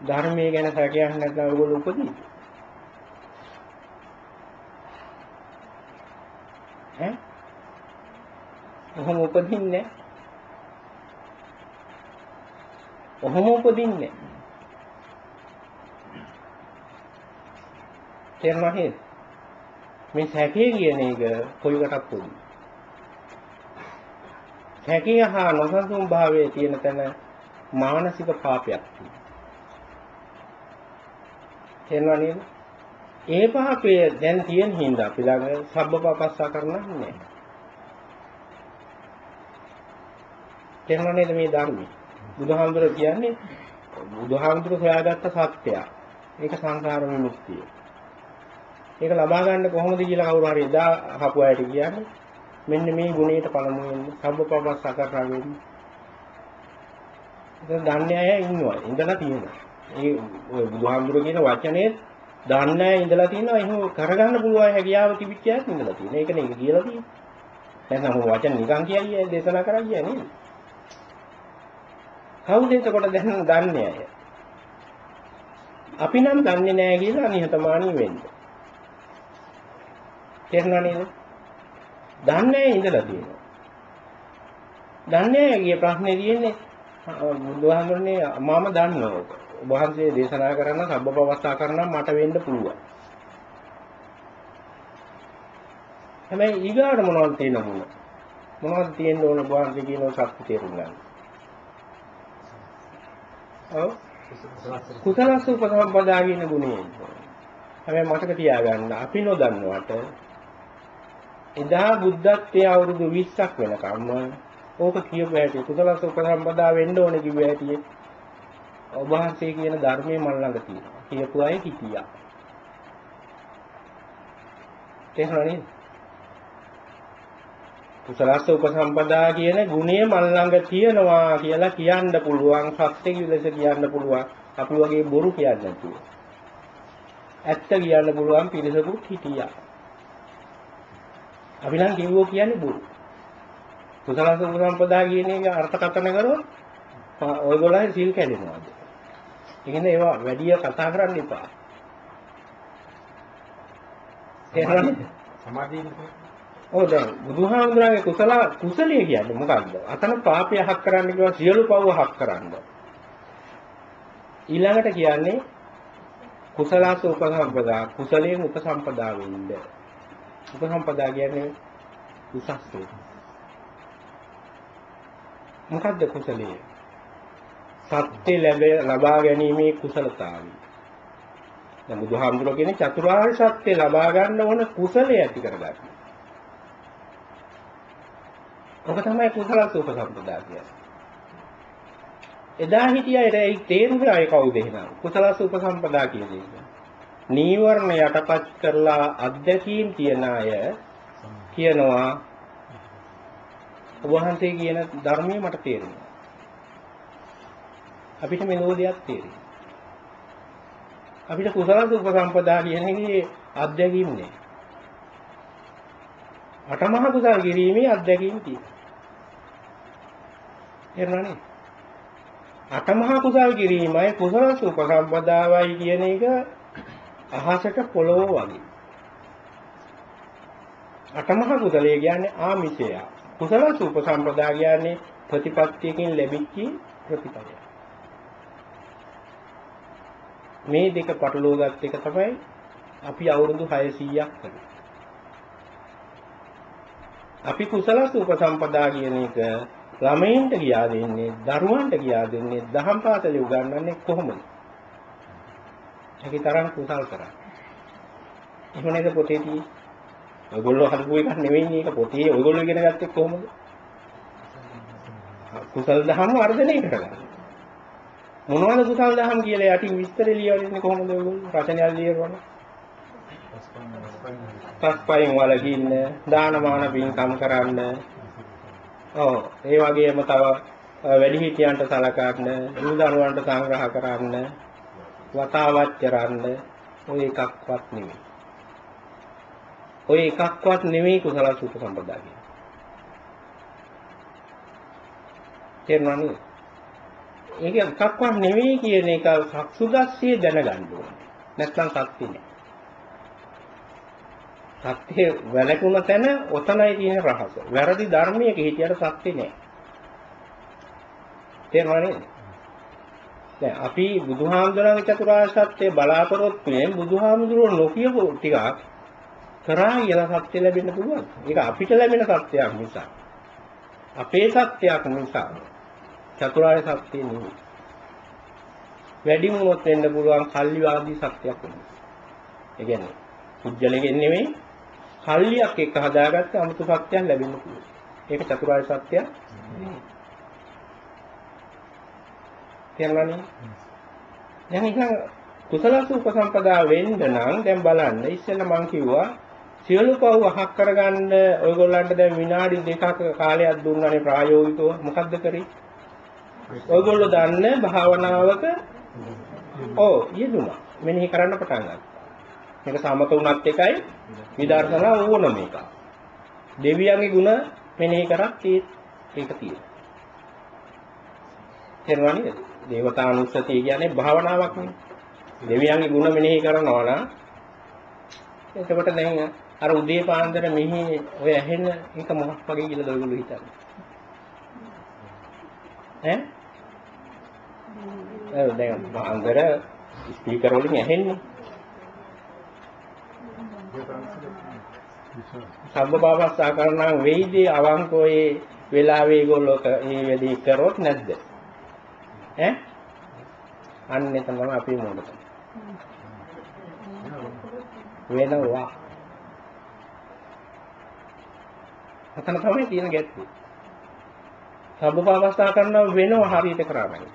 ධර්මයේ ගැන සැකයක් නැත්නම් ඔයගොල්ලෝ උපදී. ඈ? ඔහොම උපදින්නේ ඔහොම උපදින්නේ තේරුණා මේ සැකේ කියන එක කොයිකටත් පොදුයි. හැකිය හා නොසන්සුන් භාවයේ තියෙන තැන මානසික පාපයක් තියෙනවා නේද? ඒ පාපය දැන් තියෙන හින්දා අපි ළඟ සබ්බපාපස්සා කරන්නේ නැහැ. තේරුණා නේද මේ ධර්මයේ? බුදුහාමුදුර කියන්නේ බුදුහාමුදුර හොයාගත්ත සත්‍යය. ඒක සංසාර විමුක්තිය. ඒක ලබා ගන්න කොහොමද කියලා කවුරු හරි එදා අහපු අයට කියන්නේ මෙන්න මේ ගුණයට පළමුවෙන් සම්බපවස් සකරා වෙන්නේ. ඒක දන්නේ අය ඉන්නවා. ඉඳලා තියෙනවා. ඒ ඔය බුදුහාමුදුර කියන වචනේ දන්නේ අය ඉඳලා තියෙනවා. එහෙම කරගන්න පුළුවන් හැකියාව තිබිච්ච අයත් ඉඳලා තියෙනවා. ඒකනේ ඒක කියලා තියෙන්නේ. නැත්නම් ඔය වචන නිකන් කියයි දේශනා කරා කියන්නේ නේද? කවුද එතකොට දැන් දන්නේ අය? අපි නම් දන්නේ නැහැ කියලා නිහතමානී වෙන්න. තේරුණා නේද? දන්නේ ඉඳලා තියෙනවා. දන්නේ ගිය ප්‍රශ්නේ තියෙන්නේ බුදුහාමුදුරනේ මම දන්නවා. ඔබ වහන්සේ දේශනා කරන සබ්බපවස්ථා කරනම් මට වෙන්න පුළුවන්. හැබැයි ඊගාට මොනවද තියෙන මොන? මොනවද තියෙන්න ඕන ඔබ වහන්සේ කියන සත්‍ය තේරුම් ගන්න. ඔව් කුසලස්ස උපසම්පදා කියන ගුණය. හැබැයි මතක තියාගන්න අපි නොදන්නවට එදා බුද්ධත්වයේ අවුරුදු 20ක් වෙනකම්ම ඕක කියපු හැටි කුසලස උපසම්පදා වෙන්න ඕනේ කිව්ව හැටි ඔබ වහන්සේ කියන ධර්මයේ මල් ළඟ තියෙනවා. කියපු අය හිටියා. තේරුණානේ? කුසලස්ස උපසම්පදා කියන ගුණය මල් ළඟ තියෙනවා කියලා කියන්න පුළුවන් සත්‍ය ලෙස කියන්න පුළුවන් අපි වගේ බොරු කියන්නේ නැතුව. ඇත්ත කියන්න පුළුවන් පිරිසකුත් හිටියා. අපි නම් කිව්වෝ කියන්නේ බොරු. කුසල සම්පදා කියන එක අර්ථකථන කරොත් ඔයගොල්ලෝ සීල් කැඩෙනවාද? ඒකනේ ඒවා වැඩි කතා කරන්න එපා. සමාධිය ඔව් දැන් බුදුහාමුදුරන්ගේ කුසල කුසලිය කියන්නේ මොකක්ද? අතන පාපය හක් කරන්න කිව්වා සියලු පව් හක් කරන්න. ඊළඟට කියන්නේ කුසලාස උපසම්පදා කුසලයෙන් උපසම්පදා වෙන්නේ. උපසම්පදා කියන්නේ උසස් වේ. මොකද්ද කුසලයේ? සත්‍ය ලබා ගැනීමේ කුසලතාවය. දැන් බුදුහාමුදුරුවෝ කියන්නේ චතුරාර්ය සත්‍ය ලබා ගන්න ඕන කුසලයේ ඇති කරගන්න. ඔක තමයි කුසල සුපසම්පදා කියන්නේ. එදා හිටියයට ඒ තේරුනේ අය කවුද එහෙනම්? කුසල සුපසම්පදා කියන එක. නීවරණ යටපත් කරලා අධ්‍යක්ීම් තියන අය කියනවා ඔබ වහන්සේ කියන ධර්මයේ මට තේරෙනවා. අපිට මෙලෝදියක් තේරෙනවා. අපිට කුසල උපසම්පදා කියන එකේ අත්දැකීම් නෑ. අටමහ කුසල් කිරීමේ අත්දැකීම් තියෙනවා. එරණනේ. අටමහ කුසල් කිරීමයි කුසල උපසම්පදාවයි කියන එක අහසට පොළොව වගේ. අටමහ කුසලයේ කියන්නේ ආමිෂය. කුසල උපසම්පදා කියන්නේ ප්‍රතිපත්තියකින් ලැබිච්ච ප්‍රතිපලය. මේ දෙක පටලවාගත් එක තමයි අපි අවුරුදු 600ක් කරේ. අපි කුසල උපසම්පදා කියන එක ළමයින්ට ගියා දෙන්නේ, දරුවන්ට ගියා දෙන්නේ, දහම් පාසලේ උගන්වන්නේ කොහොමද? ඒකේ තරම් කුසල් කරා. එහෙම නේද පොතේ තියෙන්නේ? ඔයගොල්ලෝ හදපු එකක් නෙවෙයි මේක පොතේ ඔයගොල්ලෝ ඉගෙන ගත්තේ කොහොමද? කුසල් දහම් වර්ධනය කරගන්න. මොනවද කුසල් දහම් කියලා යටින් විස්තර ලියවන්නේ කොහොමද ඔයගොල්ලෝ? රචනයක් ලියවන්නේ? පස්පයින් වලකින්න, දානමාන පින්කම් කරන්න. ඔව්, ඒ වගේම තව වැඩිහිටියන්ට සලකන්න, දරුවන්ට සංග්‍රහ කරන්න, වතාවත් කරන්න ඔය එකක්වත් නෙමෙයි. ඔය එකක්වත් නෙමෙයි කුසල සුඛ සම්පදා කියන්නේ. තේරුණානේ? ඒක එකක්වත් නෙමෙයි කියන එක සක්සුදස්සිය දැනගන්න ඕනේ. නැත්නම් සත්‍ය නෑ. සත්‍ය වැළකුණ තැන ඔතනයි තියෙන රහස. වැරදි ධර්මයක හිටියට සත්‍ය නෑ. තේරුණානේ? දැන් අපි බුදුහාමුදුරන්ගේ චතුරාර්ය සත්‍ය බලාපොරොත්තු වෙන බුදුහාමුදුරුවෝ නොකියපු ටිකක් කරා කියලා සත්‍ය ලැබෙන්න පුළුවන්. ඒක අපිට ලැබෙන සත්‍යයක් නිසා. අපේ සත්‍යයක් නිසා. චතුරාර්ය සත්‍ය නෙවෙයි. වැඩි වුණොත් වෙන්න පුළුවන් කල්ලිවාදී සත්‍යයක් වෙනවා. ඒ කියන්නේ පුජ්‍යලෙකින් නෙවෙයි කල්ලියක් එක්ක හදාගත්ත අමුතු සත්‍යයක් ලැබෙන්න පුළුවන්. ඒක චතුරාර්ය සත්‍යයක් නෙවෙයි. තේරුණානේ? දැන් ඉතින් කුසල උපසම්පදා වෙන්න නම් දැන් බලන්න ඉස්සෙල්ලා මම කිව්වා සියලු පව් අහක් කරගන්න ඔයගොල්ලන්ට දැන් විනාඩි දෙකක කාලයක් දුන්නානේ ප්‍රායෝගිකව මොකද්ද කරේ? ඔයගොල්ලෝ දන්න භාවනාවක ඔව් යෙදුණා. මෙනෙහි කරන්න පටන් ගත්තා. මේක සමත උනත් එකයි විදර්ශනා ඕනම එකක්. දෙවියන්ගේ ಗುಣ මෙනෙහි කරත් ඒක තියෙනවා. තේරුණාද? දේවතානුස්සතිය කියන්නේ භාවනාවක් නේ. දෙවියන්ගේ ගුණ මෙනෙහි කරනවා නම් එතකොට දැන් අර උදේ පාන්දර මෙහි ඔය ඇහෙන එක මොකක් වගේ කියලාද ඔයගොල්ලෝ හිතන්නේ? ඈ? ඒ දැන් පාන්දර ස්පීකර් වලින් ඇහෙන්නේ. සම්බපාවස්සා කරනම් වෙයිදී අවංකෝයේ වෙලාවේ ඒගොල්ලෝ මේ වැඩි කරොත් නැද්ද? ඈ? අන්න එතන තමයි අපි මොකද? වෙනවා. අතන තමයි තියෙන ගැට්ටුව සබ්බපාවස්ථා කරනවා වෙනවා හරියට කරාමයි.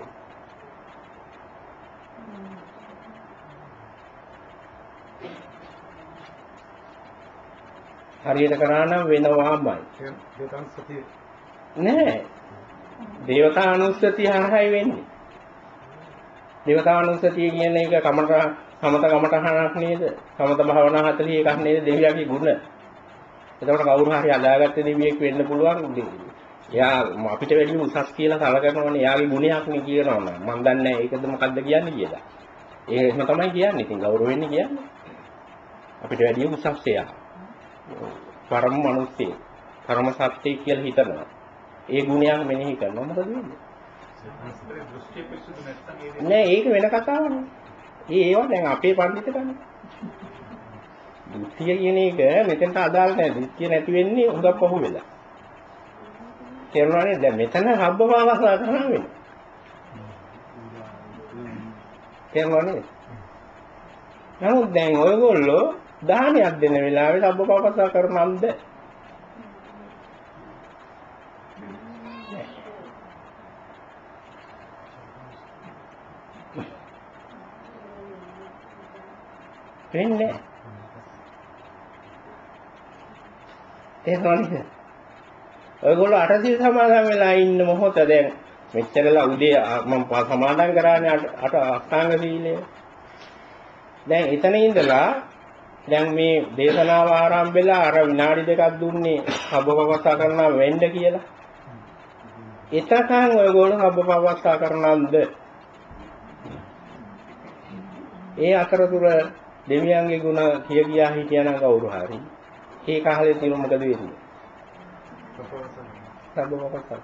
හරියට කරා නම් වෙනවාමයි. නෑ. දේවතානුස්සතිය හරහායි වෙන්නේ. දේවතානුස්සතිය කියන එක කමට සමත කමටහනක් නේද? සමත භාවනා 41ක් නේද දෙවියන්ගේ ගුණ. එතකොට කවුරු හරි අදාගත්ත දෙවියෙක් වෙන්න පුළුවන්. එයා අපිට වැඩි උසස් කියලා සලකනවනේ. එයාගේ ගුණයක් නේ කියනවා නම්. මම දන්නේ ඒකද මොකද්ද කියන්නේ කියලා. ඒ එහෙම තමයි කියන්නේ. ඉතින් ගෞරව වෙන්නේ කියන්නේ. අපිට වැඩි උසස් එයා. පරම මිනිස්සෙක්. පරම සත්‍යය කියලා හිතනවා. ඒ ගුණයන් මෙනෙහි කරනවා මොකද වෙන්නේ? නෑ ඒක වෙන කතාවක්. ඒ ඒවා දැන් අපේ පඬිතුකනේ. දෘෂ්ටිය කියන එක මෙතෙන්ට අදාළ නැහැ. දෘෂ්ටිය නැති වෙන්නේ උඟක් පහු වෙලා. තේරුණානේ දැන් මෙතන හබ්බභාවසා කරනවා වෙන්නේ. තේරුණානේ? නමුත් දැන් ඔයගොල්ලෝ දානයක් දෙන වෙලාවේ හබ්බභාවසා කරනම්ද? වෙන්නේ නැහැ. තේරුණාද? ඔයගොල්ලෝ අටසිල් සමාදන් වෙලා ඉන්න මොහොත දැන් මෙච්චරලා උදේ මම සමාදන් කරානේ අට අෂ්ටාංග සීලය. දැන් එතන ඉඳලා දැන් මේ දේශනාව ආරම්භ වෙලා අර විනාඩි දෙකක් දුන්නේ හබ්බපවස්ථා කරනවා වෙන්න කියලා. එතකන් ඔයගොල්ලෝ හබ්බපවස්ථා කරනවද? ඒ අතරතුර දෙවියන්ගේ ගුණ කිය කියා හිටියනම් කවුරු හරි ඒ කාලේ තියෙන මොකද වෙන්නේ? හබ්බපවස්ථා.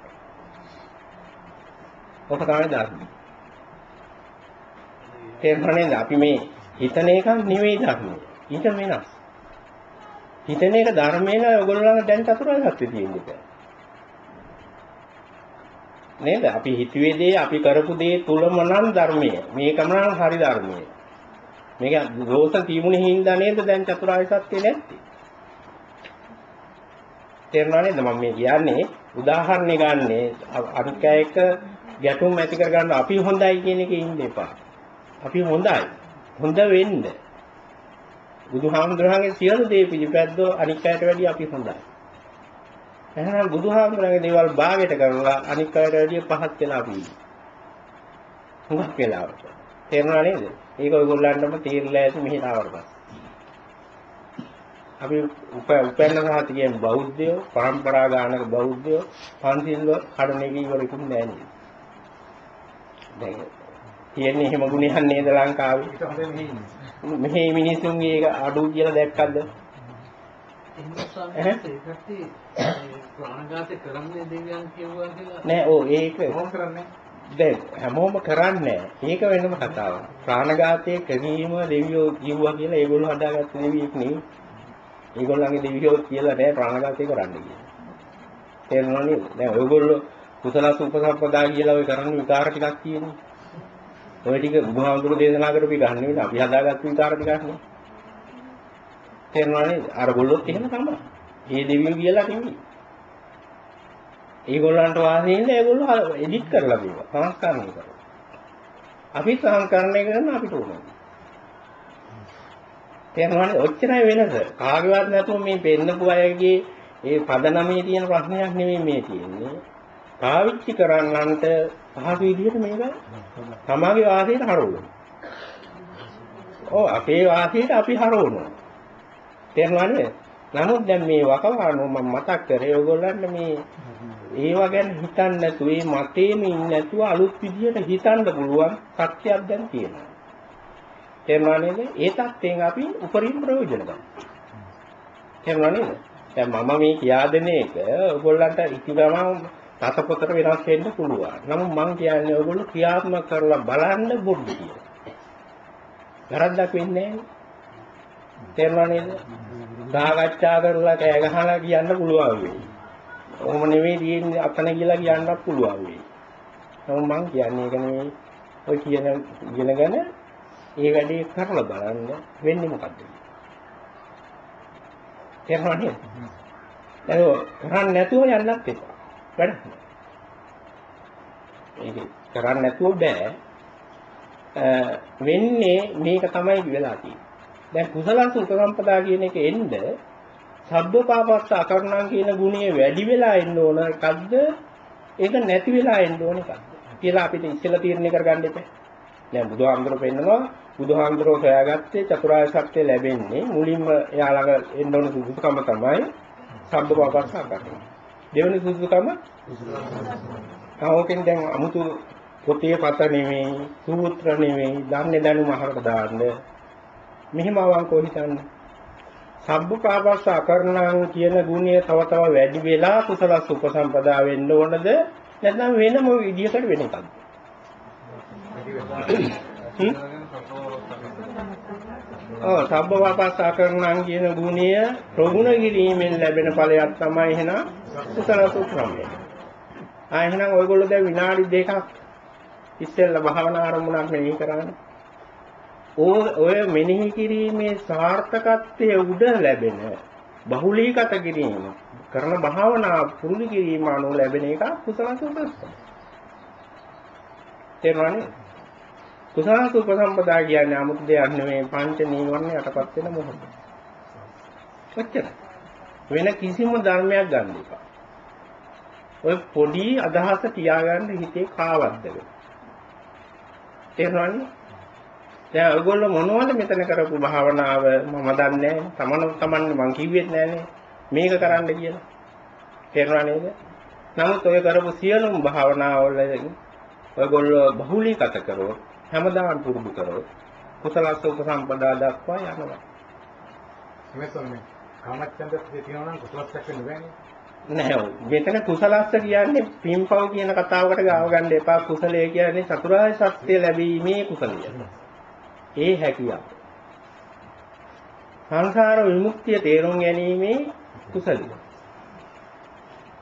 ඔක තමයි ධර්ම. තේරුණාද අපි මේ හිතන එකක් නෙවෙයි ධර්මය. ඊට වෙනස්. හිතන එක ධර්මයෙන් ඔයගොල්ලෝ ළඟ දැන් චතුරාර්ය සත්‍ය තියෙන්නේ. නේද? අපි හිතුවේ දේ අපි කරපු දේ තුලම නම් ධර්මය. මේකම නම් හරි ධර්මය. මේක දෝෂ තියුණේ හින්දා නේද දැන් චතුරාර්ය සත්‍ය නැත්තේ. තේරුණා නේද මම මේ කියන්නේ උදාහරණේ ගන්නේ අනික එක ගැටුම් ඇති කරගන්න අපි හොඳයි කියන එකේ ඉන්න එපා. අපි හොඳයි. හොඳ වෙන්න. බුදුහාමුදුරන්ගේ සියලු දේ පිළිපැද්දෝ අනික් අයට වැඩිය අපි හොඳයි. එහෙනම් බුදුහාමුදුරන්ගේ දේවල් භාගයට කරලා අනික් අයට වැඩිය පහත් වෙලා අපි ඉන්නේ. හුඟක් වෙලාවට. තේරුණා නේද? ඒක ඔයගොල්ලන්ටම තේරිලා ඇති ආවට පස්සේ. අපි උපැන්න සාතිකයෙන් බෞද්ධයෝ, පරම්පරා ගානක බෞද්ධයෝ, පන්සිල් කඩන එක ඉවරකුත් නෑ නේද? දැන් තියෙන්නේ එහෙම ගුණයක් නේද ලංකාවේ? මෙහි ඉන්නේ. මෙහි මිනිස්සුන්ගේ ඒක අඩු කියලා දැක්කද? එහෙනම් ඒකත් ප්‍රාණඝාතය කරන්නේ දෙවියන් කියුවා කියලා නෑ ඕ ඒක කොහොම කරන්නේ? දැන් හැමෝම කරන්නේ ඒක වෙනම කතාවක්. ප්‍රාණඝාතයේ කිරීම දෙවියෝ කිව්වා කියලා ඒගොල්ලෝ හදාගත්ත දෙවියෙක් නෙවෙයි. ඒගොල්ලන්ගේ දෙවියෝ කියලා නෑ ප්‍රාණඝාතය කරන්න කියලා. තේරුණා නේද? දැන් ඔයගොල්ලෝ කුසල සුපසම්පදා කියලා ඔය කරන්නේ විකාර ටිකක් තියෙන්නේ. ඔය ටික බුදුහාමුදුරු දේශනා කරපු ගන්න නෙවෙයි අපි හදාගත්ත විකාර ටිකක් නේ. තේරුණා නේද? අර ගොල්ලොත් එහෙම තමයි. මේ දෙවියෝ කියලා නෙවෙයි. ඒගොල්ලන්ට වාසියෙන්නේ ඒගොල්ලෝ එඩිට් කරලා මේවා සංස්කරණය කරලා. අපි සංස්කරණය කරන අපිට ඕනේ. තේරුණානේ ඔච්චරයි වෙනස. කාගේවත් නැතුව මේ පෙන්නපු අයගේ ඒ පදනමේ තියෙන ප්‍රශ්නයක් නෙමෙයි මේ තියෙන්නේ. පාවිච්චි කරන්නන්ට පහසු විදිහට මේක තමගේ වාසියට හරවනවා. ඔව් අපේ වාසියට අපි හරවනවා. තේරුණානේ? නමුත් දැන් මේ වකවානුව මම මතක් කරේ ඔයගොල්ලන්ට මේ ඒවා ගැන හිතන්න නැතුව මේ මතේම ඉන්නේ නැතුව අලුත් විදිහට හිතන්න පුළුවන් සත්‍යයක් දැන් තියෙනවා. තේරුණා නේද? ඒ தත්යෙන් අපි උපරිම ප්‍රයෝජන ගන්නවා. තේරුණා නේද? දැන් මම මේ කියා දෙන එක ඔයගොල්ලන්ට ඉතිගම තතපොතට වෙනස් වෙන්න පුළුවන්. නමුත් මම කියන්නේ ඔයගොල්ලෝ ක්‍රියාත්මක කරලා බලන්න බොඩ්ඩ කියලා. වැරද්දක් වෙන්නේ නැහැ. තේරුණා නේද? සාකච්ඡා කරලා කෑ ගහලා කියන්න පුළුවන් වෙයි. ඔහොම නෙවෙයි තියෙන්නේ අතන කියලා කියන්නත් පුළුවන් වෙයි. නමුත් මම කියන්නේ ඒක නෙවෙයි. ඔය කියන ඉගෙනගෙන ඒ වැඩේ කරලා බලන්න වෙන්නේ මොකද්ද? තේරුණා නේද? ඒක කරන්නේ නැතුව යන්නත් එපා. වැඩක් නෑ. ඒක කරන්නේ නැතුව බෑ. වෙන්නේ මේක තමයි වෙලා තියෙන්නේ. දැන් කුසල සුපසම්පදා කියන එක එන්න සබ්බපාපස්ස අකරණම් කියන ගුණය වැඩි වෙලා එන්න ඕන එකක්ද ඒක නැති වෙලා එන්න ඕන එකක්ද කියලා අපිට ඉස්සෙල්ලා තීරණය කරගන්න එපා. දැන් බුදුහාමුදුරුවෝ පෙන්නනවා බුදුහාමුදුරුවෝ සොයාගත්තේ චතුරාර්ය සත්‍ය ලැබෙන්නේ මුලින්ම එයා ළඟ එන්න ඕන සුදුසුකම තමයි සබ්බපාපස්ස අකරණම්. දෙවෙනි සුදුසුකම ආවෝකෙන් දැන් 아무තු පොතේ පත නෙමෙයි සූත්‍ර නෙමෙයි දන්නේ දැනුම අහකට දාන්න මෙහිම අවංකව හිතන්න. සබ්බපාපස්ස අකරණං කියන ගුණය තව තව වැඩි වෙලා කුසල සුපසම්පදා වෙන්න ඕනද නැත්නම් වෙනම විදිහකට වෙන එකක්ද? ඔව් සබ්බපාපස්ස අකරණං කියන ගුණය ප්‍රගුණ කිරීමෙන් ලැබෙන ඵලයක් තමයි එහෙනම් කුසල සුප්‍රමය. ආ එහෙනම් ඔයගොල්ලෝ දැන් විනාඩි දෙකක් ඉස්සෙල්ලා භාවනා ආරම්භණක් මෙහි කරන්නේ. ඔය මෙනෙහි කිරීමේ සාර්ථකත්වයේ උඩ ලැබෙන බහුලීගත කිරීම කරන භාවනා පුරුදු කිරීම අනුව ලැබෙන එක කුසල සුපස්ස. තේරුණානේ? කුසලස උපසම්පදා කියන්නේ 아무ත් දෙයක් නෙමෙයි පංච නීවරණ යටපත් වෙන මොහොත. ඔච්චර. වෙන කිසිම ධර්මයක් ගන්න එපා. ඔය පොඩි අදහස තියාගන්න හිතේ කාවද්දක. තේරුණානේ? දැන් ඔයගොල්ලෝ මොනවද මෙතන කරපු භාවනාව මම දන්නේ. තමන තමන්නේ මං කිව්වෙත් නෑනේ. මේක කරන්න කියලා. තේරුණා නේද? නමුත් ඔය කරපු සියලුම භාවනාවල ඔයගොල්ලෝ බහුලීගත කරොත් හැමදාම පුරුදු කරොත් කුසලස්ස උපසම්පදා දක්වා යනවා. එමෙතන කාමච්ඡන්දයේ තියෙනවා නම් කුසලස්සක් බෑනේ. නැහැ. මෙතන කුසලස්ස කියන්නේ පින්පව් කියන කතාවකට ගාව ගන්න එපා. කුසලය කියන්නේ චතුරාර්ය සත්‍ය ලැබීමේ කුසලය. ඒ හැකියාව. සංසාර විමුක්තිය තේරුම් ගැනීමේ කුසලය.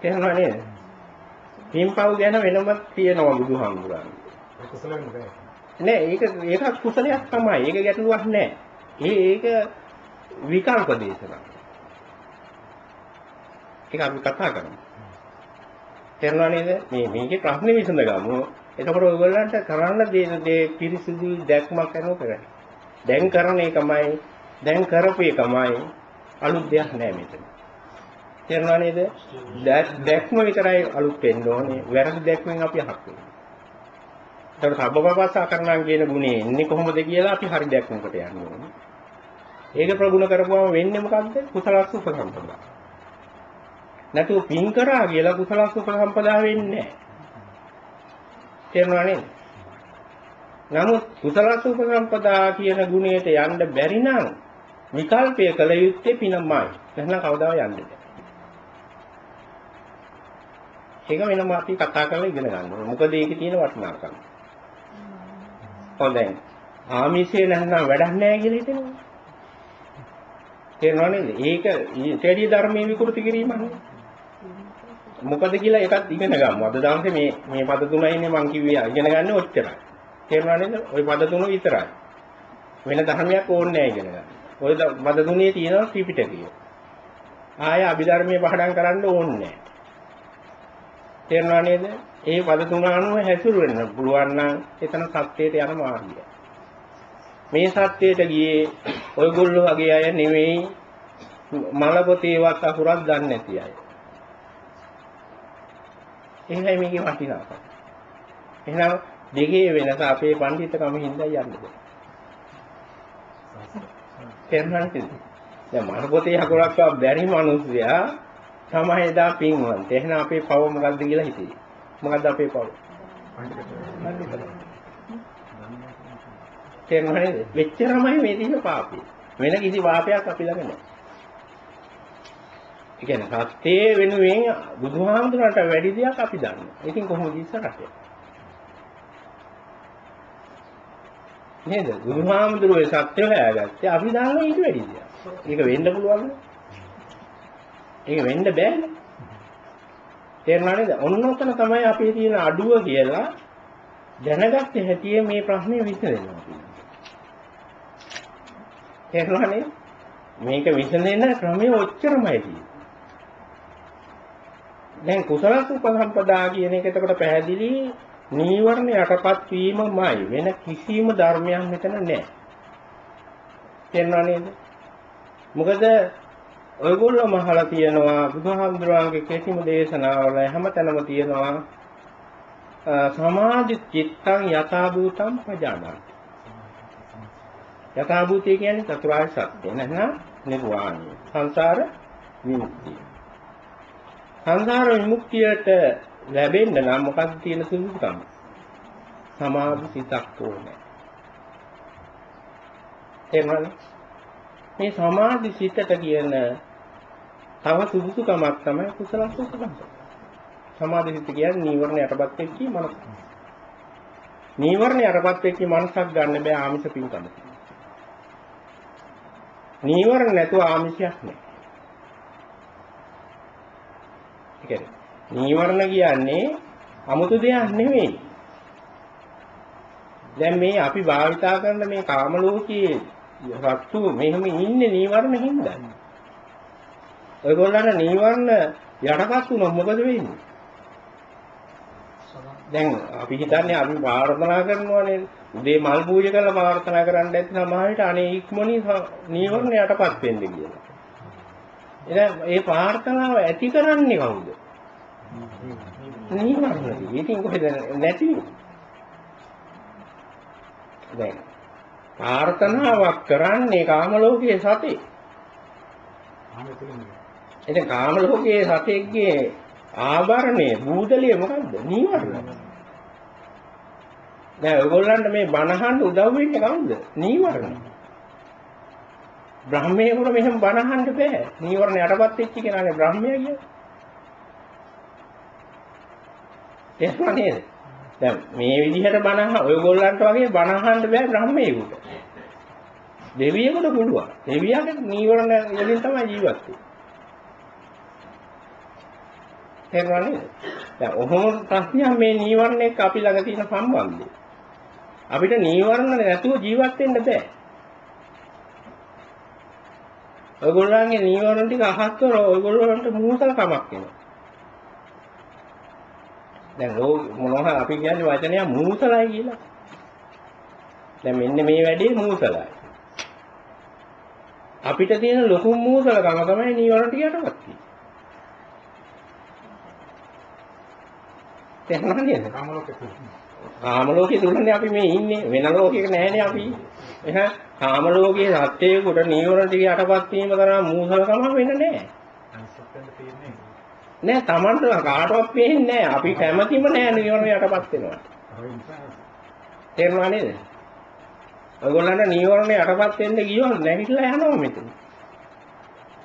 තේරුණා නේද? පින්පව් ගැන වෙනම තියෙනවා බුදුහාමුදුරන්. නෑ ඒක ඒක කුසලයක් තමයි. ඒක ගැටලුවක් නෑ. ඒ ඒක විකල්ප දේශනා. ඒක අපි කතා කරමු. තේරුණා නේද? මේ මේකේ ප්‍රශ්නේ විසඳගමු. එතකොට ඔයගොල්ලන්ට කරන්න දෙන දේ පිරිසිදු දැක්මක් කරනු කරන්නේ. දැන් කරන එකමයි දැන් කරපු එකමයි අලුත් දෙයක් නෑ මෙතන. තේරුණා නේද? දැක්- දැක්ම විතරයි අලුත් වෙන්න ඕනේ. වැරදි දැක්මෙන් අපි අහක් වෙනවා. ඒකට සබ්බපපස්සා කරනවා කියන ගුණේ එන්නේ කොහොමද කියලා අපි හරි දැක්මකට යන්න ඕනේ. ඒක ප්‍රගුණ කරපුවම වෙන්නේ මොකද්ද? කුසලස් උපසම්පදා. නැතුව පින් කරා කියලා කුසලස් උපසම්පදා වෙන්නේ නැහැ. තේරුණා නේද? නමුත් කුසලස් උපසම්පදා කියන ගුණයට යන්න බැරි නම් විකල්පය කළ යුත්තේ පිනමයි. එහෙනම් කවදා යන්නේ? ඒක වෙනම අපි කතා කරලා ඉගෙන ගන්න ඕනේ. මොකද ඒකේ තියෙන වටිනාකම. හොඳයි. ආමිෂේ නැත්නම් වැඩක් නැහැ කියලා හිතෙනවා. තේරෙනව නේද? ඒක ඊටදී ධර්මයේ විකෘති කිරීමක් නේ. මොකද කියලා එකත් ඉගෙන ගමු. අද දවසේ මේ මේ පද තුනයිනේ මම කිව්වේ ඉගෙන ගන්න ඔච්චරයි. තේරුණා නේද? ওই පද තුන විතරයි. වෙන ධර්මයක් ඕනේ නැහැ ඉගෙන ගන්න. ওই ද- පද තුනේ තියෙනවා ත්‍රිපිටකය. ආය අභිධර්මයේ පහඩම් කරන්න ඕනේ නැහැ. තේරුණා නේද? ඒ පද තුන අනුව හැසිරු වෙන්න පුළුවන් නම් එතන සත්‍යයට යන මාර්ගය. මේ සත්‍යයට ගියේ ඔයගොල්ලෝ වගේ අය නෙවෙයි මල පොතේවත් අකුරක් දන්නේ නැති අය. එහෙනම් මේකේ වටිනාකම. එහෙනම් දෙකේ වෙනස අපේ පඬිතුකම හින්දා යන්නේ. තේරුණාද? දැන් මල පොතේ අකුරක් බැරි මිනිස්සයා තමයි එදා පින්වන්ත. එහෙනම් අපේ පව මොකද්ද කියලා හිතේ. මොකද්ද අපේ පව? තේරුණා නේද? මෙච්චරමයි මේ තියෙන පාපය. වෙන කිසි පාපයක් අපි ළඟ නැහැ. ඒ කියන්නේ සත්‍යයේ වෙනුවෙන් බුදුහාමුදුරන්ට වැඩි දෙයක් අපි දන්නවා. ඉතින් කොහොමද ඉස්සරහට? නේද? බුදුහාමුදුරුවෝ සත්‍ය හොයාගත්තේ අපි දන්නවා ඊට වැඩි දෙයක්. ඒක වෙන්න පුළුවන්ද? ඒක වෙන්න බෑනේ. තේරුණා නේද? ඔන්න ඔතන තමයි අපේ තියෙන අඩුව කියලා දැනගත්ත හැටියේ මේ ප්‍රශ්නේ විසඳෙනවා. තේරුණානේ? මේක විසඳෙන්න ක්‍රමය ඔච්චරමයි තියෙන්නේ. දැන් කුසල උපසම්පදා කියන එක එතකොට පැහැදිලි නීවරණ යටපත් වීමමයි වෙන කිසිම ධර්මයක් මෙතන නැහැ. තේරුණා නේද? මොකද ඔයගොල්ලෝ මහලා තියෙනවා බුදුහාමුදුරන්ගේ කෙටිම දේශනාවල හැමතැනම තියෙනවා අ, සමාධි චිත්තං යථා භූතං පජානාති. යථා භූතය කියන්නේ චතුරාර්ය සත්‍ය නැත්නම් නිර්වාණය. සංසාර විමුක්තිය. සංසාර විමුක්තියට ලැබෙන්න නම් මොකක්ද තියෙන සුදුසුකම? සමාධි සිතක් ඕනේ. තේරුණාද? මේ සමාධි සිතට කියන තව සුදුසුකමක් තමයි කුසල සුසුකම. සමාධි සිත කියන්නේ නීවරණ යටපත් වෙච්ච මනස. නීවරණ යටපත් වෙච්ච මනසක් ගන්න බෑ ආමිෂ පින්කම. නීවරණ නැතුව ආමිෂයක් නෑ. ඒ කියන්නේ නීවරණ කියන්නේ 아무තු දෙයක් නෙමෙයි. දැන් මේ අපි භාවිතා කරන මේ කාම ලෝකයේ රත්තු මෙහෙම ඉන්නේ නීවරණ හින්දා. ඔයගොල්ලන්ට නීවරණ යටපත් වුණොත් මොකද වෙන්නේ? දැන් අපි හිතන්නේ අපි ප්‍රාර්ථනා කරනවානේ උදේ මල් පූජා කරලා ප්‍රාර්ථනා කරන්න ඇති සමාහයට අනේ ඉක්මනින් ස- නීවරණ යටපත් වෙන්න කියලා. ඒ ප්‍රාර්ථනාව ඇති කරන්නේ කවුද? නීවරණ. ඉතින් කොහෙද නැති? දැන් ප්‍රාර්ථනාවක් කරන්නේ කාම ලෝකයේ සතේ. ඉතින් කාම ලෝකයේ සතෙක්ගේ ආභරණය බූදලිය මොකද්ද? නීවරණ. දැන් ඔයගොල්ලන්ට මේ බණහන්න උදව් වෙන්නේ කවුද? නීවරණ. බ්‍රහ්මයෙකුට මෙහෙම බණහන්න බෑ. නීවරණ යටපත් වෙච්ච කෙනානේ බ්‍රහ්මයා කියන්නේ. එහෙම නේද? දැන් මේ විදිහට බණහ ඔයගොල්ලන්ට වගේ බණහන්න බෑ බ්‍රහ්මයෙකුට. දෙවියෙකුට පුළුවන්. දෙවියාට නීවරණ වලින් තමයි ජීවත් වෙන්නේ. තේරුණා නේද? දැන් ඔහොම ප්‍රශ්නයක් මේ නීවරණ එක්ක අපි ළඟ තියෙන සම්බන්ධය. අපිට නීවරණ නැතුව ජීවත් වෙන්න බෑ. ඔයගොල්ලන්ගේ නීවරණ ටික අහස් කරලා ඔයගොල්ලන්ට මූසල කමක් වෙනවා. දැන් ලෝ මොනවා අපි කියන්නේ වචනය මූසලයි කියලා. දැන් මෙන්න මේ වැඩේ මූසලයි. අපිට තියෙන ලොකු මූසලකම තමයි නීවරණ ටික යටපත් වෙන්නේ. තේරුණා නේද? කාම ලෝකේ තුලනේ අපි මේ ඉන්නේ වෙන ලෝකයක නැහැනේ අපි. එහෙනම් කාම ලෝකයේ සත්‍යයකට නීවරණ ටික යටපත් වීම තරම් මූසලකම වෙන්නේ නැහැ. නෑ Tamanට කාටවත් පේන්නේ නැහැ. අපි කැමතිම නෑ නීවරණ යටපත් වෙනවා. තේරුණා නේද? ඔයගොල්ලන්ට නීවරණ යටපත් වෙන්න ගියොත් නැගිටලා යනවා මෙතන.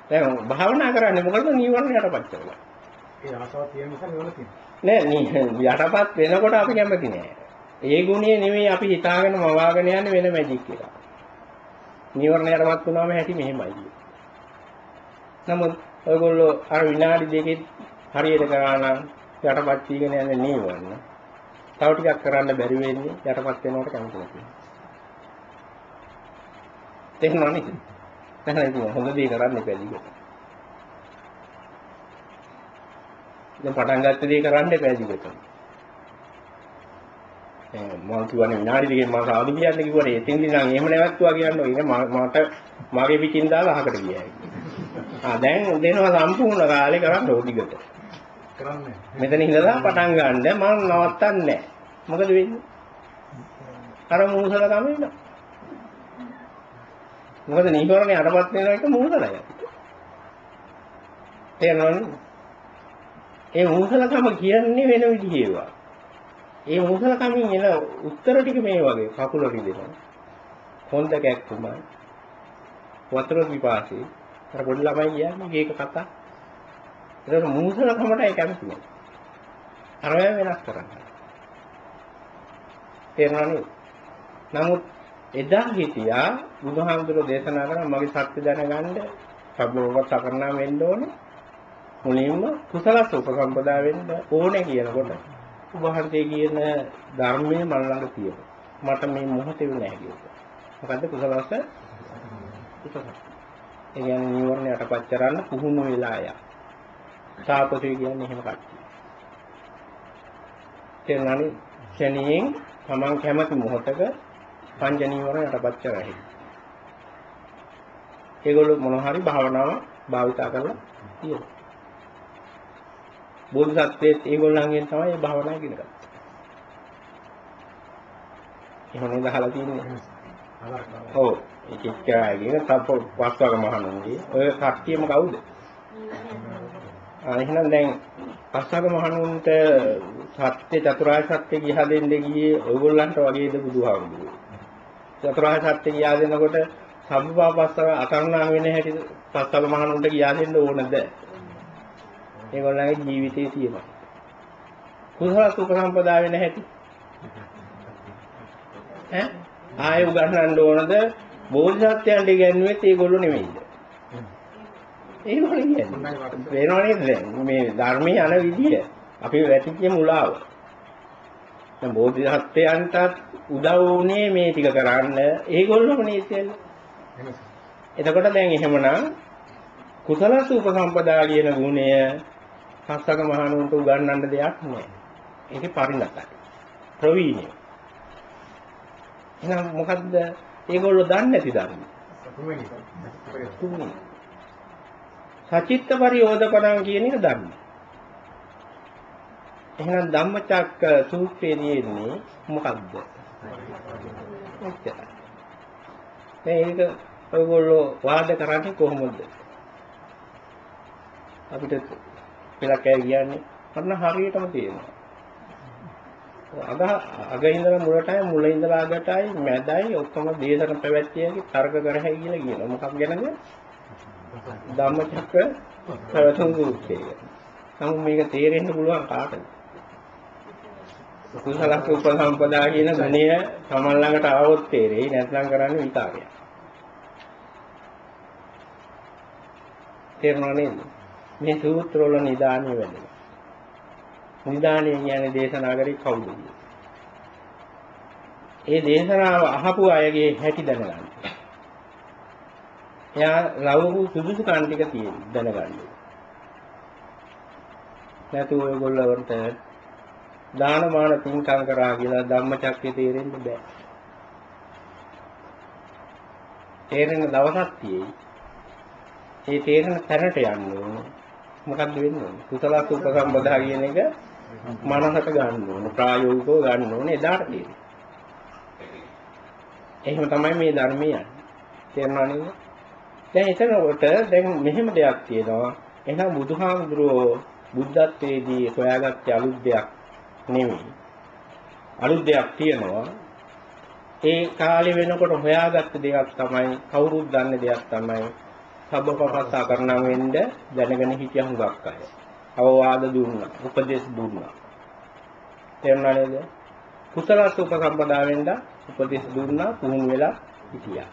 දැන් භාවනා කරන්නේ මොකද නීවරණ යටපත් කරලා. ඒ ආසාව තියෙන නිසා නී- යටපත් වෙනකොට අපි කැමති නෑ. ඒ ගුණය නෙමෙයි අපි හිතාගෙන මවාගෙන යන්නේ වෙන මැජික් එකක්. නීවරණ යටපත් වුණාම හැටි මෙහෙමයි. නමුත් ඔයගොල්ලෝ අර විනාඩි දෙකෙත් හරියට කරා නම් යටපත් වීගෙන යන්නේ නීවරණ. තව ටිකක් කරන්න බැරි වෙන්නේ යටපත් වෙනකොට කැමති නැති. තේරුණා නේද? එහෙනම් ඉතින් හොඳ දේ කරන්න බැලිද? දැන් පටන් ගත්ත දේ කරන්න එපා දිගට. මම කියවනේ විනාඩි දෙකකින් මම සාදු කියන්න කිව්වට එතින්දි නම් එහෙම නැවතුවා කියන්නේ ඒක මට මගේ පිටින් දාලා අහකට ගියා. ආ දැන් දෙනවා සම්පූර්ණ කාලේ කරන්න ඕ දිගට. කරන්නේ. මෙතන ඉඳලා පටන් ගන්න මම නවත්තන්නේ. මොකද වෙන්නේ? අර මූසල එනවා. මොකද නීවරණේ අරපත් වෙන එක මූසලයි. තේරෙනවද? ඒ මූසලකම කියන්නේ වෙන විදිහේ ඒවා. ඒ මූසලකමින් එන උත්තර ටික මේ වගේ කකුල රිදෙනවා. හොඳ කැක්කුමයි. වතුර විපාසී. අර පොඩි ළමයි කියන්නේ මේක කතා. ඒක මූසලකමටයි කැමති නෑ. අර වෙන වෙනස් කරන්න. තේරුණානේ? නමුත් එදා හිටියා බුදුහාමුදුරෝ දේශනා කරා මගේ සත්‍ය දැනගන්න සබ්බෝගත සකරණා වෙන්න ඕනේ. මුලින්ම කුසල සුපසම්පදා වෙන්න ඕනේ කියනකොට උභහන්තේ කියන ධර්මයේ මන ළඟ තියෙනවා. මට මේ මොහොතේ නැහැ කියලා. මොකද්ද කුසලස? කුසල. ඒ කියන්නේ නිවර්ණ යටපත් කරන්න පුහුණු වෙලා යා. තාපසේ කියන්නේ එහෙම කට්ටිය. තේරුණානේ? ශනියෙන් තමන් කැමති මොහොතක පංච නීවරණ යටපත් කරයි. ඒගොල්ලෝ මොන හරි භාවනාව භාවිතා කරලා තියෙනවා. බෝධිසත්වයේත් ඒගොල්ලන්ගෙන් තමයි මේ භාවනාව ඉගෙන ගන්නේ. එහෙම නේද අහලා තියෙන්නේ? ආදාර කරනවා. ඔව්. ඒක එක්කගෙන තප පස්වග මහණුන්ගේ ඔය කට්ටියම කවුද? ආ එහෙනම් දැන් පස්වග මහණුන්ට සත්‍ය චතුරාර්ය සත්‍ය කියා දෙන්න ගියේ ඔයගොල්ලන්ට වගේද බුදුහාමුදුරුවෝ. චතුරාර්ය සත්‍ය කියා දෙනකොට සම්පාපස්සව අකරුණා වෙන හැටි පස්වග මහණුන්ට කියා දෙන්න ඕනද? ඒගොල්ලන්ගේ ජීවිතේ තියෙනවා. කුසල සුපසම්පදා වෙන හැටි ඈ? ආයෙ උගන්වන්න ඕනද? බෝධිසත්වයන්ට ඉගැන්වෙත් ඒගොල්ලෝ නෙමෙයිද? ඒගොල්ලෝ කියන්නේ වෙනව නේද දැන්? මේ ධර්මයේ යන විදිය. අපි වැටිච්ච මුලාව. දැන් බෝධිසත්වයන්ට උදව් වුණේ මේ ටික කරන්න. ඒගොල්ලෝ නේ කියන්නේ එහෙනම් එතකොට දැන් එහෙමනම් කුසල සුපසම්පදා කියන ගුණය සස්සක මහණුන්ට උගන්වන්න දෙයක් නෑ ඒකේ පරිණතයි ප්‍රවීණය. එහෙනම් මොකද්ද? ඒගොල්ලෝ දන්නේ නැති ධර්ම. සචිත්ත පරියෝධපණං කියන එක ධර්ම. එහෙනම් ධම්මචක්ක සූත්‍රයේ තියෙන්නේ මොකද්ද? එච්චරයි. දැන් ඒක ඔයගොල්ලෝ වාද කරන්නේ කොහොමද? අපිට පෙලක් ඇය කියන්නේ අන්න හරියටම තියෙනවා. අග අග ඉඳලා මුලටයි මුල ඉඳලා අගටයි මැදයි ඔක්කොම දේශන පැවැත්තියගේ තර්ක කර හැකි කියලා කියනවා. මොකක් ගැනද? ධම්මචක්ක ප්‍රවතුන් සූත්‍රය. නමුත් මේක තේරෙන්න පුළුවන් කාටද? කුසල උපසම්පදා කියන ගණය තමන් ළඟට ආවොත් තේරෙයි නැත්නම් කරන්නේ විකාරයක්. තේරුණා නේද? මේ සූත්‍ර වල නිදානිය වැඩි. නිදානිය කියන්නේ දේශනා කරේ කවුද? ඒ දේශනාව අහපු අයගේ හැටි දැනගන්න. එයා ලව්වු සුදුසු කන් ටික තියෙන දැනගන්න. නැතු ඔයගොල්ලන්ට දානමාන පින්කම් කරා කියලා ධම්මචක්කේ තේරෙන්න බෑ. තේරෙන දවසක් තියෙයි. ඒ තේරෙන තැනට යන්න ඕනේ. මොකක්ද වෙන්නේ? කුසල උපසම්පදා කියන එක මනසට ගන්න ඕනේ. ප්‍රායෝගිකව ගන්න ඕනේ එදාට තියෙන්නේ. එහෙම තමයි මේ ධර්මය. තේරුණා නේද? දැන් එතනකොට දැන් මෙහෙම දෙයක් තියෙනවා. එහෙනම් බුදුහාමුදුරුවෝ බුද්ධත්වයේදී හොයාගත්තේ අලුත් දෙයක් නෙමෙයි. අලුත් දෙයක් තියෙනවා. ඒ කාලේ වෙනකොට හොයාගත්ත දෙයක් තමයි කවුරුත් දන්න දෙයක් තමයි සබ්බපපස්සා කරනම් වෙන්න දැනගෙන හිටිය හුඟක් අය. අවවාද දුන්නා, උපදේශ දුන්නා. තේරුණා නේද? කුසල සුපසම්පදා වෙන්න උපදේශ දුන්නා, පුහුණු වෙලා හිටියා.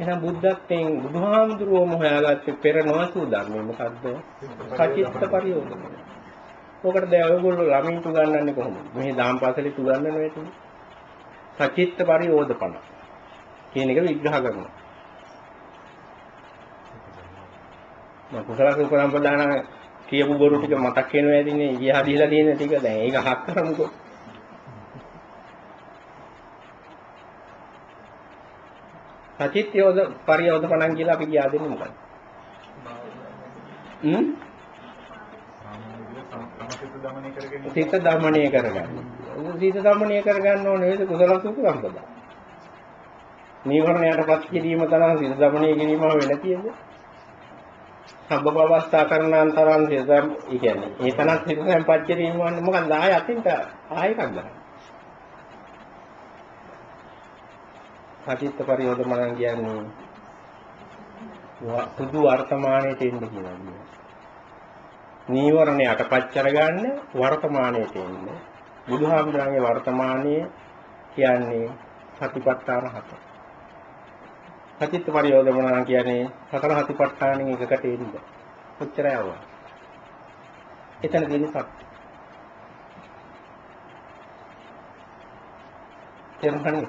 එහෙනම් බුද්ධත්වයෙන් බුදුහාමුදුරුවෝම හොයාගත්තේ පෙර නොසු ධර්මය මොකද්ද? සචිත්ත පරියෝධන. ඔකට දැන් ඔයගොල්ලෝ ළමින්ට උගන්වන්නේ කොහොමද? මෙහි දාම් පාසලේ උගන්වන්නේ නැතුනේ. සචිත්ත පරියෝධපණ කියන එක විග්‍රහ කරනවා. මම කුසල සුපසම්පදාන කියපු බොරු ටික මතක් වෙනවා ඇතිනේ ඉතිහා දීලා තියෙන ටික දැන් ඒක හක් කරමුකෝ. සචිත් යෝධ පරියෝධපණන් කියලා අපි කියා දෙන්නේ මොකක්ද? හ්ම්? සමසිත දමනය කරගෙන සිත දමණය කරගන්න. සිත දමණය කරගන්න ඕනේ නේද කුසල සුපසම්පදා. නීවරණයටපත් කිරීම තරම් සිත දමණය කිරීම වෙලා තියෙන්නේ. සබ්බපවස්ථා කරනාන් තරම් සිත ඒ කියන්නේ ඒ තරම් සිත සම්පත් කිරීම වන්නේ මොකක්ද ආයෙ අතින්ට ආයෙ එකක් ගන්න. සචිත්ත පරියෝධමණන් කියන්නේ පුදු වර්තමානයේ තෙන්න කියලා කියනවා. නීවරණයට පච්චර ගන්න වර්තමානයේ තෙන්න. බුදුහාමුදුරන්ගේ වර්තමානයේ කියන්නේ සතිපට්ඨාන හත. සචිත්ත පරියෝධමණන් කියන්නේ සතර සතිපට්ඨානෙන් එකකට එන්න. කොච්චරයි ආවා. එතන තියෙන සත්‍ය. තේරුණානේ?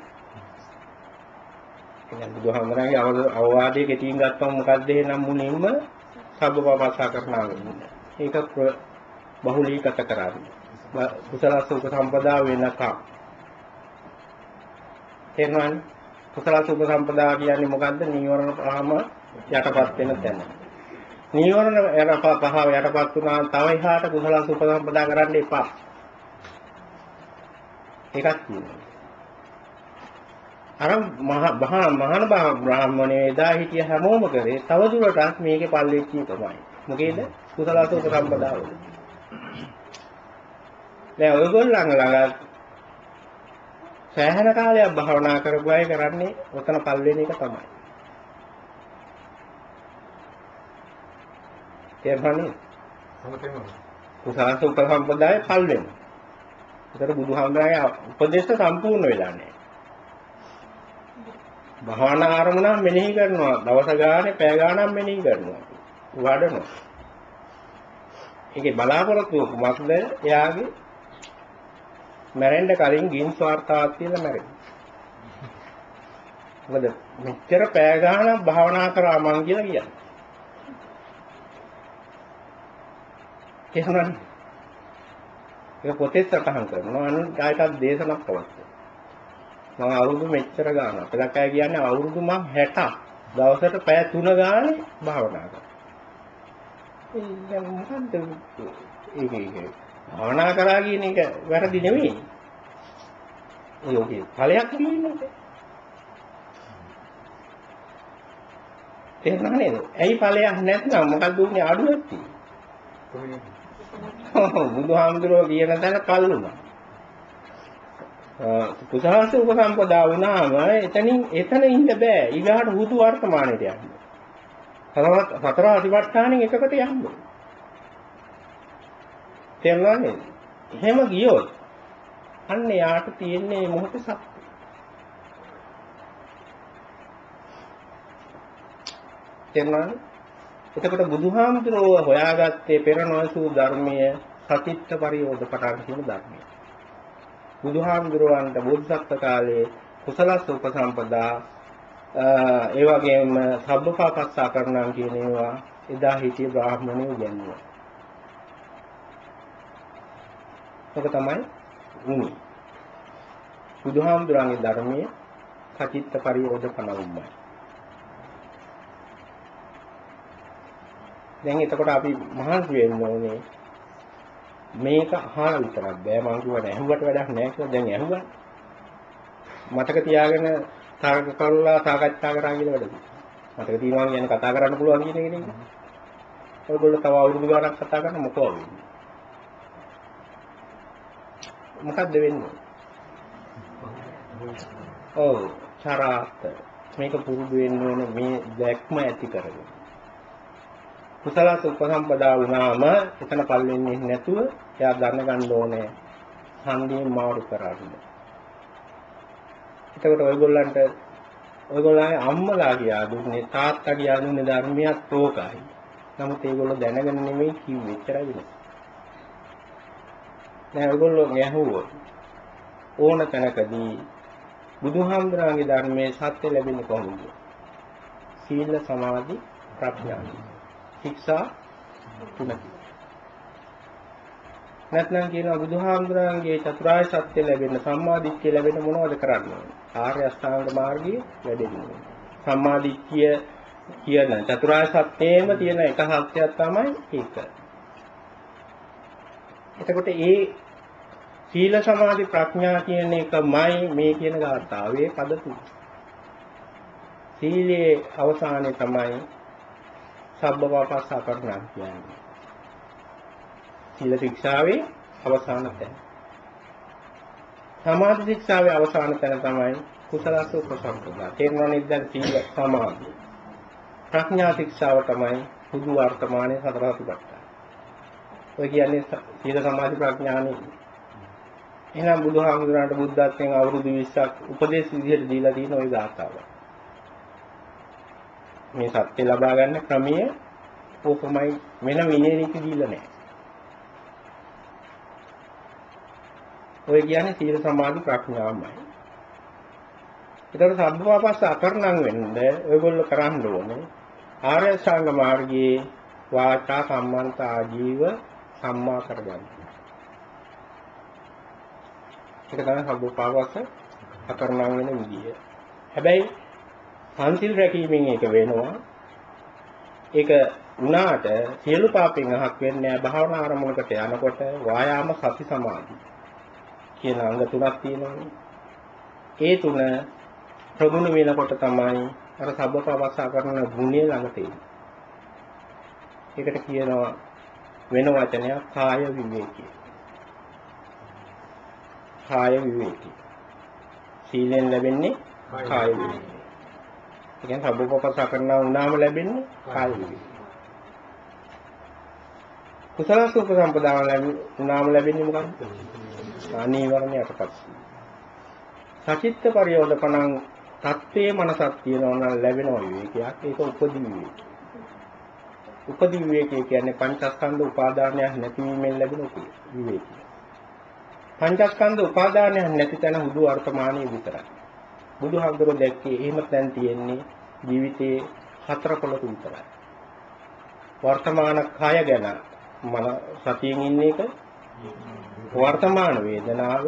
එහෙනම් බුදුහාමරගේ අවවාදයේ කෙටියෙන් ගත්තම මොකද්ද එහෙනම් මුනින්ම සබ්බපවසා කරනවා වෙන්නේ. ඒක බහුලීගත කරන්නේ. කුසලස උපසම්පදා වෙනකම්. තේරුණානේ? කුසලස උපසම්පදා කියන්නේ මොකද්ද? නීවරණ පහම යටපත් වෙන තැන. නීවරණ යටපත් පහව යටපත් වුණා තව එහාට කුසලස උපසම්පදා කරන්න එපා. ඒකක් තියෙනවා. අර මහා මහාන බ්‍රාහ්මණය එදා හිටිය හැමෝම කරේ තව දුරටත් මේකේ පල්ලෙච්චි තමයි. මොකේද? කුසලස උපසම්පදාව. දැන් ඔයගොල්ලන් ළඟ සෑහෙන කාලයක් භාවනා කරපු අය කරන්නේ ඔතන පල් වෙන එක තමයි. තේරුණානේ? කුසලස උපසම්පදායේ පල් වෙනවා. ඒතර බුදුහාමුදුරන්ගේ උපදේශ සම්පූර්ණ වෙලා නැහැ. භාවනා ආරමුණ මෙනෙහි කරනවා දවස ගානේ පැය ගානක් මෙනෙහි කරනවා වඩනවා ඒකේ බලාපොරොත්තු කුමක්ද එයාගේ මැරෙන්න කලින් ගින් ස්වార్థාවක් කියලා මැරෙන්න. මොකද මෙච්චර පැය ගානක් භාවනා කරා මං කියලා කියන්නේ. එහෙනම් ඒක පොතේ සටහන් කරනවා. අනිත් ආයතත් දේශනක් පවත්වනවා. මම අවුරුදු මෙච්චර ගානක්. අපලක් අය කියන්නේ අවුරුදු මම 60ක් දවසට පැය 3 ගානේ භාවනා කරා. ඒ දැන් මොකද්ද ඒක ඒක භාවනා කරා කියන එක වැරදි නෙවෙයි. ඒකේ ඵලයක් තියෙන්නේ. තේරුණා නේද? ඇයි ඵලයක් නැත්නම් මොකද්ද උන්නේ අඩුවක් තියෙන්නේ? බුදුහාමුදුරුවෝ කියන තැන කල්ුණා. කුසහස උපසම්පදා වුණාම එතනින් එතන ඉන්න බෑ. ඊගාට හුදු වර්තමානයට යන්න. සතරවත් සතර අධිවර්තානෙන් එකකට යන්න. තේරුණා නේද? එහෙම ගියොත් අන්න යාට තියෙන්නේ මොහොතේ සත්‍ය. තේරුණානේ? එතකොට බුදුහාමුදුරුවෝ හොයාගත්තේ පෙර නොසූ ධර්මයේ සතිත්ත පරියෝධ පටන් කියන ධර්මය. බුදුහාමුදුරුවන්ට බුද්ධත්ව කාලයේ කුසලස් උපසම්පදා ඒ වගේම සබ්බපාපස්සා කරනවා කියන ඒවා එදා හිටිය බ්‍රාහ්මණයෝ ඉගෙනුවා. ඔක තමයි උනේ. බුදුහාමුදුරන්ගේ ධර්මයේ සතිත්ත පරියෝධ පනවුම්මයි. දැන් එතකොට අපි මහන්සි වෙන්න ඕනේ මේක අහලා විතරක් බෑ. මං කියවනේ ඇහුවට වැඩක් නැහැ කියලා දැන් ඇහුවා. මතක තියාගෙන තරක කරලා සාකච්ඡා කරා කියලා වැඩද මතක තියනවා කියන්නේ කතා කරන්න පුළුවන් කියන එක නේ. ඔයගොල්ලෝ තව අවුරුදු ගානක් කතා කරන මොකෝ වෙන්නේ මොකද්ද වෙන්නේ ඔව් චරාත් මේක පුරුදු වෙන්න ඕනේ මේ දැක්ම ඇති කරගන්න කුසලස උපසම්පදා වුණාම එතන පල් වෙන්නේ නැතුව එයා දැනගන්න ඕනේ හන්දියෙන් මාරු කරන්න. එතකොට ඔයගොල්ලන්ට ඔයගොල්ලන්ගේ අම්මලා කියා දුන්නේ තාත්තා කියා දුන්නේ ධර්මියක් තෝකයි. නමුත් ඒගොල්ලෝ දැනගෙන නෙමෙයි කිව්වේ එච්චරයි වෙනස. දැන් ඔයගොල්ලෝ ගැහුවොත් ඕන තැනකදී බුදුහාමුදුරන්ගේ ධර්මයේ සත්‍ය ලැබෙන්නේ කොහොමද? සීල සමාධි ප්‍රඥා. ශික්ෂා තුනකි. නැත්නම් කියනවා බුදුහාමුදුරන්ගේ චතුරාර්ය සත්‍ය ලැබෙන්න සම්මාදිට්ඨිය ලැබෙන්න මොනවද කරන්න ඕනේ? ආර්ය අෂ්ටාංග මාර්ගයේ වැඩෙන්න ඕනේ. සම්මාදිට්ඨිය කියන චතුරාර්ය සත්‍යයේම තියෙන එක සත්‍යයක් තමයි ඒක. එතකොට ඒ සීල සමාධි ප්‍රඥා කියන එකමයි මේ කියන ගාථාවේ පද තුන. සීලයේ අවසානයේ තමයි සබ්බපාපස්සා කරනවා කියන්නේ. සීල ශික්ෂාවේ අවසාන තැන. සමාධි ශික්ෂාවේ අවසාන තැන තමයි කුසලස උපසම්පදා. තේරුණා නේද දැන් සීල සමාධි. ප්‍රඥා ශික්ෂාව තමයි සුදු වර්තමානයේ සතර සතිපට්ඨාන. ඔය කියන්නේ සීල සමාධි ප්‍රඥානේ. එහෙනම් බුදුහාමුදුරන්ට බුද්ධත්වයෙන් අවුරුදු 20ක් උපදේශ විදිහට දීලා තියෙන ওই ගාථාව. මේ සත්‍ය ලබා ගන්න ක්‍රමය ඕකමයි වෙන විනය නීති දීලා නැහැ. ඔය කියන්නේ සීල සමාධි ප්‍රඥාවමයි. ඒතර සම්භවපස්ස අකරණම් වෙන්න ඔයගොල්ලෝ කරන්න ඕනේ ආර්ය ශ්‍රාංග මාර්ගයේ වාචා සම්මන්ත ආජීව සම්මා කරගන්න. ඒක තමයි සම්භවපස්ස අකරණම් වෙන විදිය. හැබැයි පන්සිල් රැකීමෙන් ඒක වෙනවා. ඒක උනාට සියලු පාපෙන් අහක් වෙන්නේ නැහැ භාවනා ආරමුණකට යනකොට වායාම සති සමාධි කියන අංග තුනක් තියෙනවානේ. ඒ තුන ප්‍රගුණ වෙනකොට තමයි අර සබ්බපවස්සා කරන ගුණය ළඟ තියෙන්නේ. ඒකට කියනවා වෙන වචනයක් කාය විවේකී. කාය විවේකී. සීලෙන් ලැබෙන්නේ කාය විවේකී. ඒ කියන්නේ සබ්බපපසා කරනවා වුණාම ලැබෙන්නේ කාය විවේක. කුසල සූප සම්පදාන ලැබුණාම ලැබෙන්නේ මොකක්ද? අනීවරණයටපත්. සචිත්ත පරියෝධපණං තත්ත්වයේ මනසක් තියෙනවා නම් ලැබෙනවා විවේකයක්. ඒක උපදි විවේක. උපදි විවේකය කියන්නේ පංචස්කන්ධ උපාදානයක් නැතිවීමෙන් ලැබෙන විවේකය. පංචස්කන්ධ උපාදානයක් නැති තැන හුදු වර්තමානයේ විතරයි. බුදුහාමුදුරුවෝ දැක්කේ එහෙම දැන් තියෙන්නේ ජීවිතයේ හතර පොළක විතරයි. වර්තමාන කය ගැන මන සතියෙන් ඉන්න එක වර්තමාන වේදනාව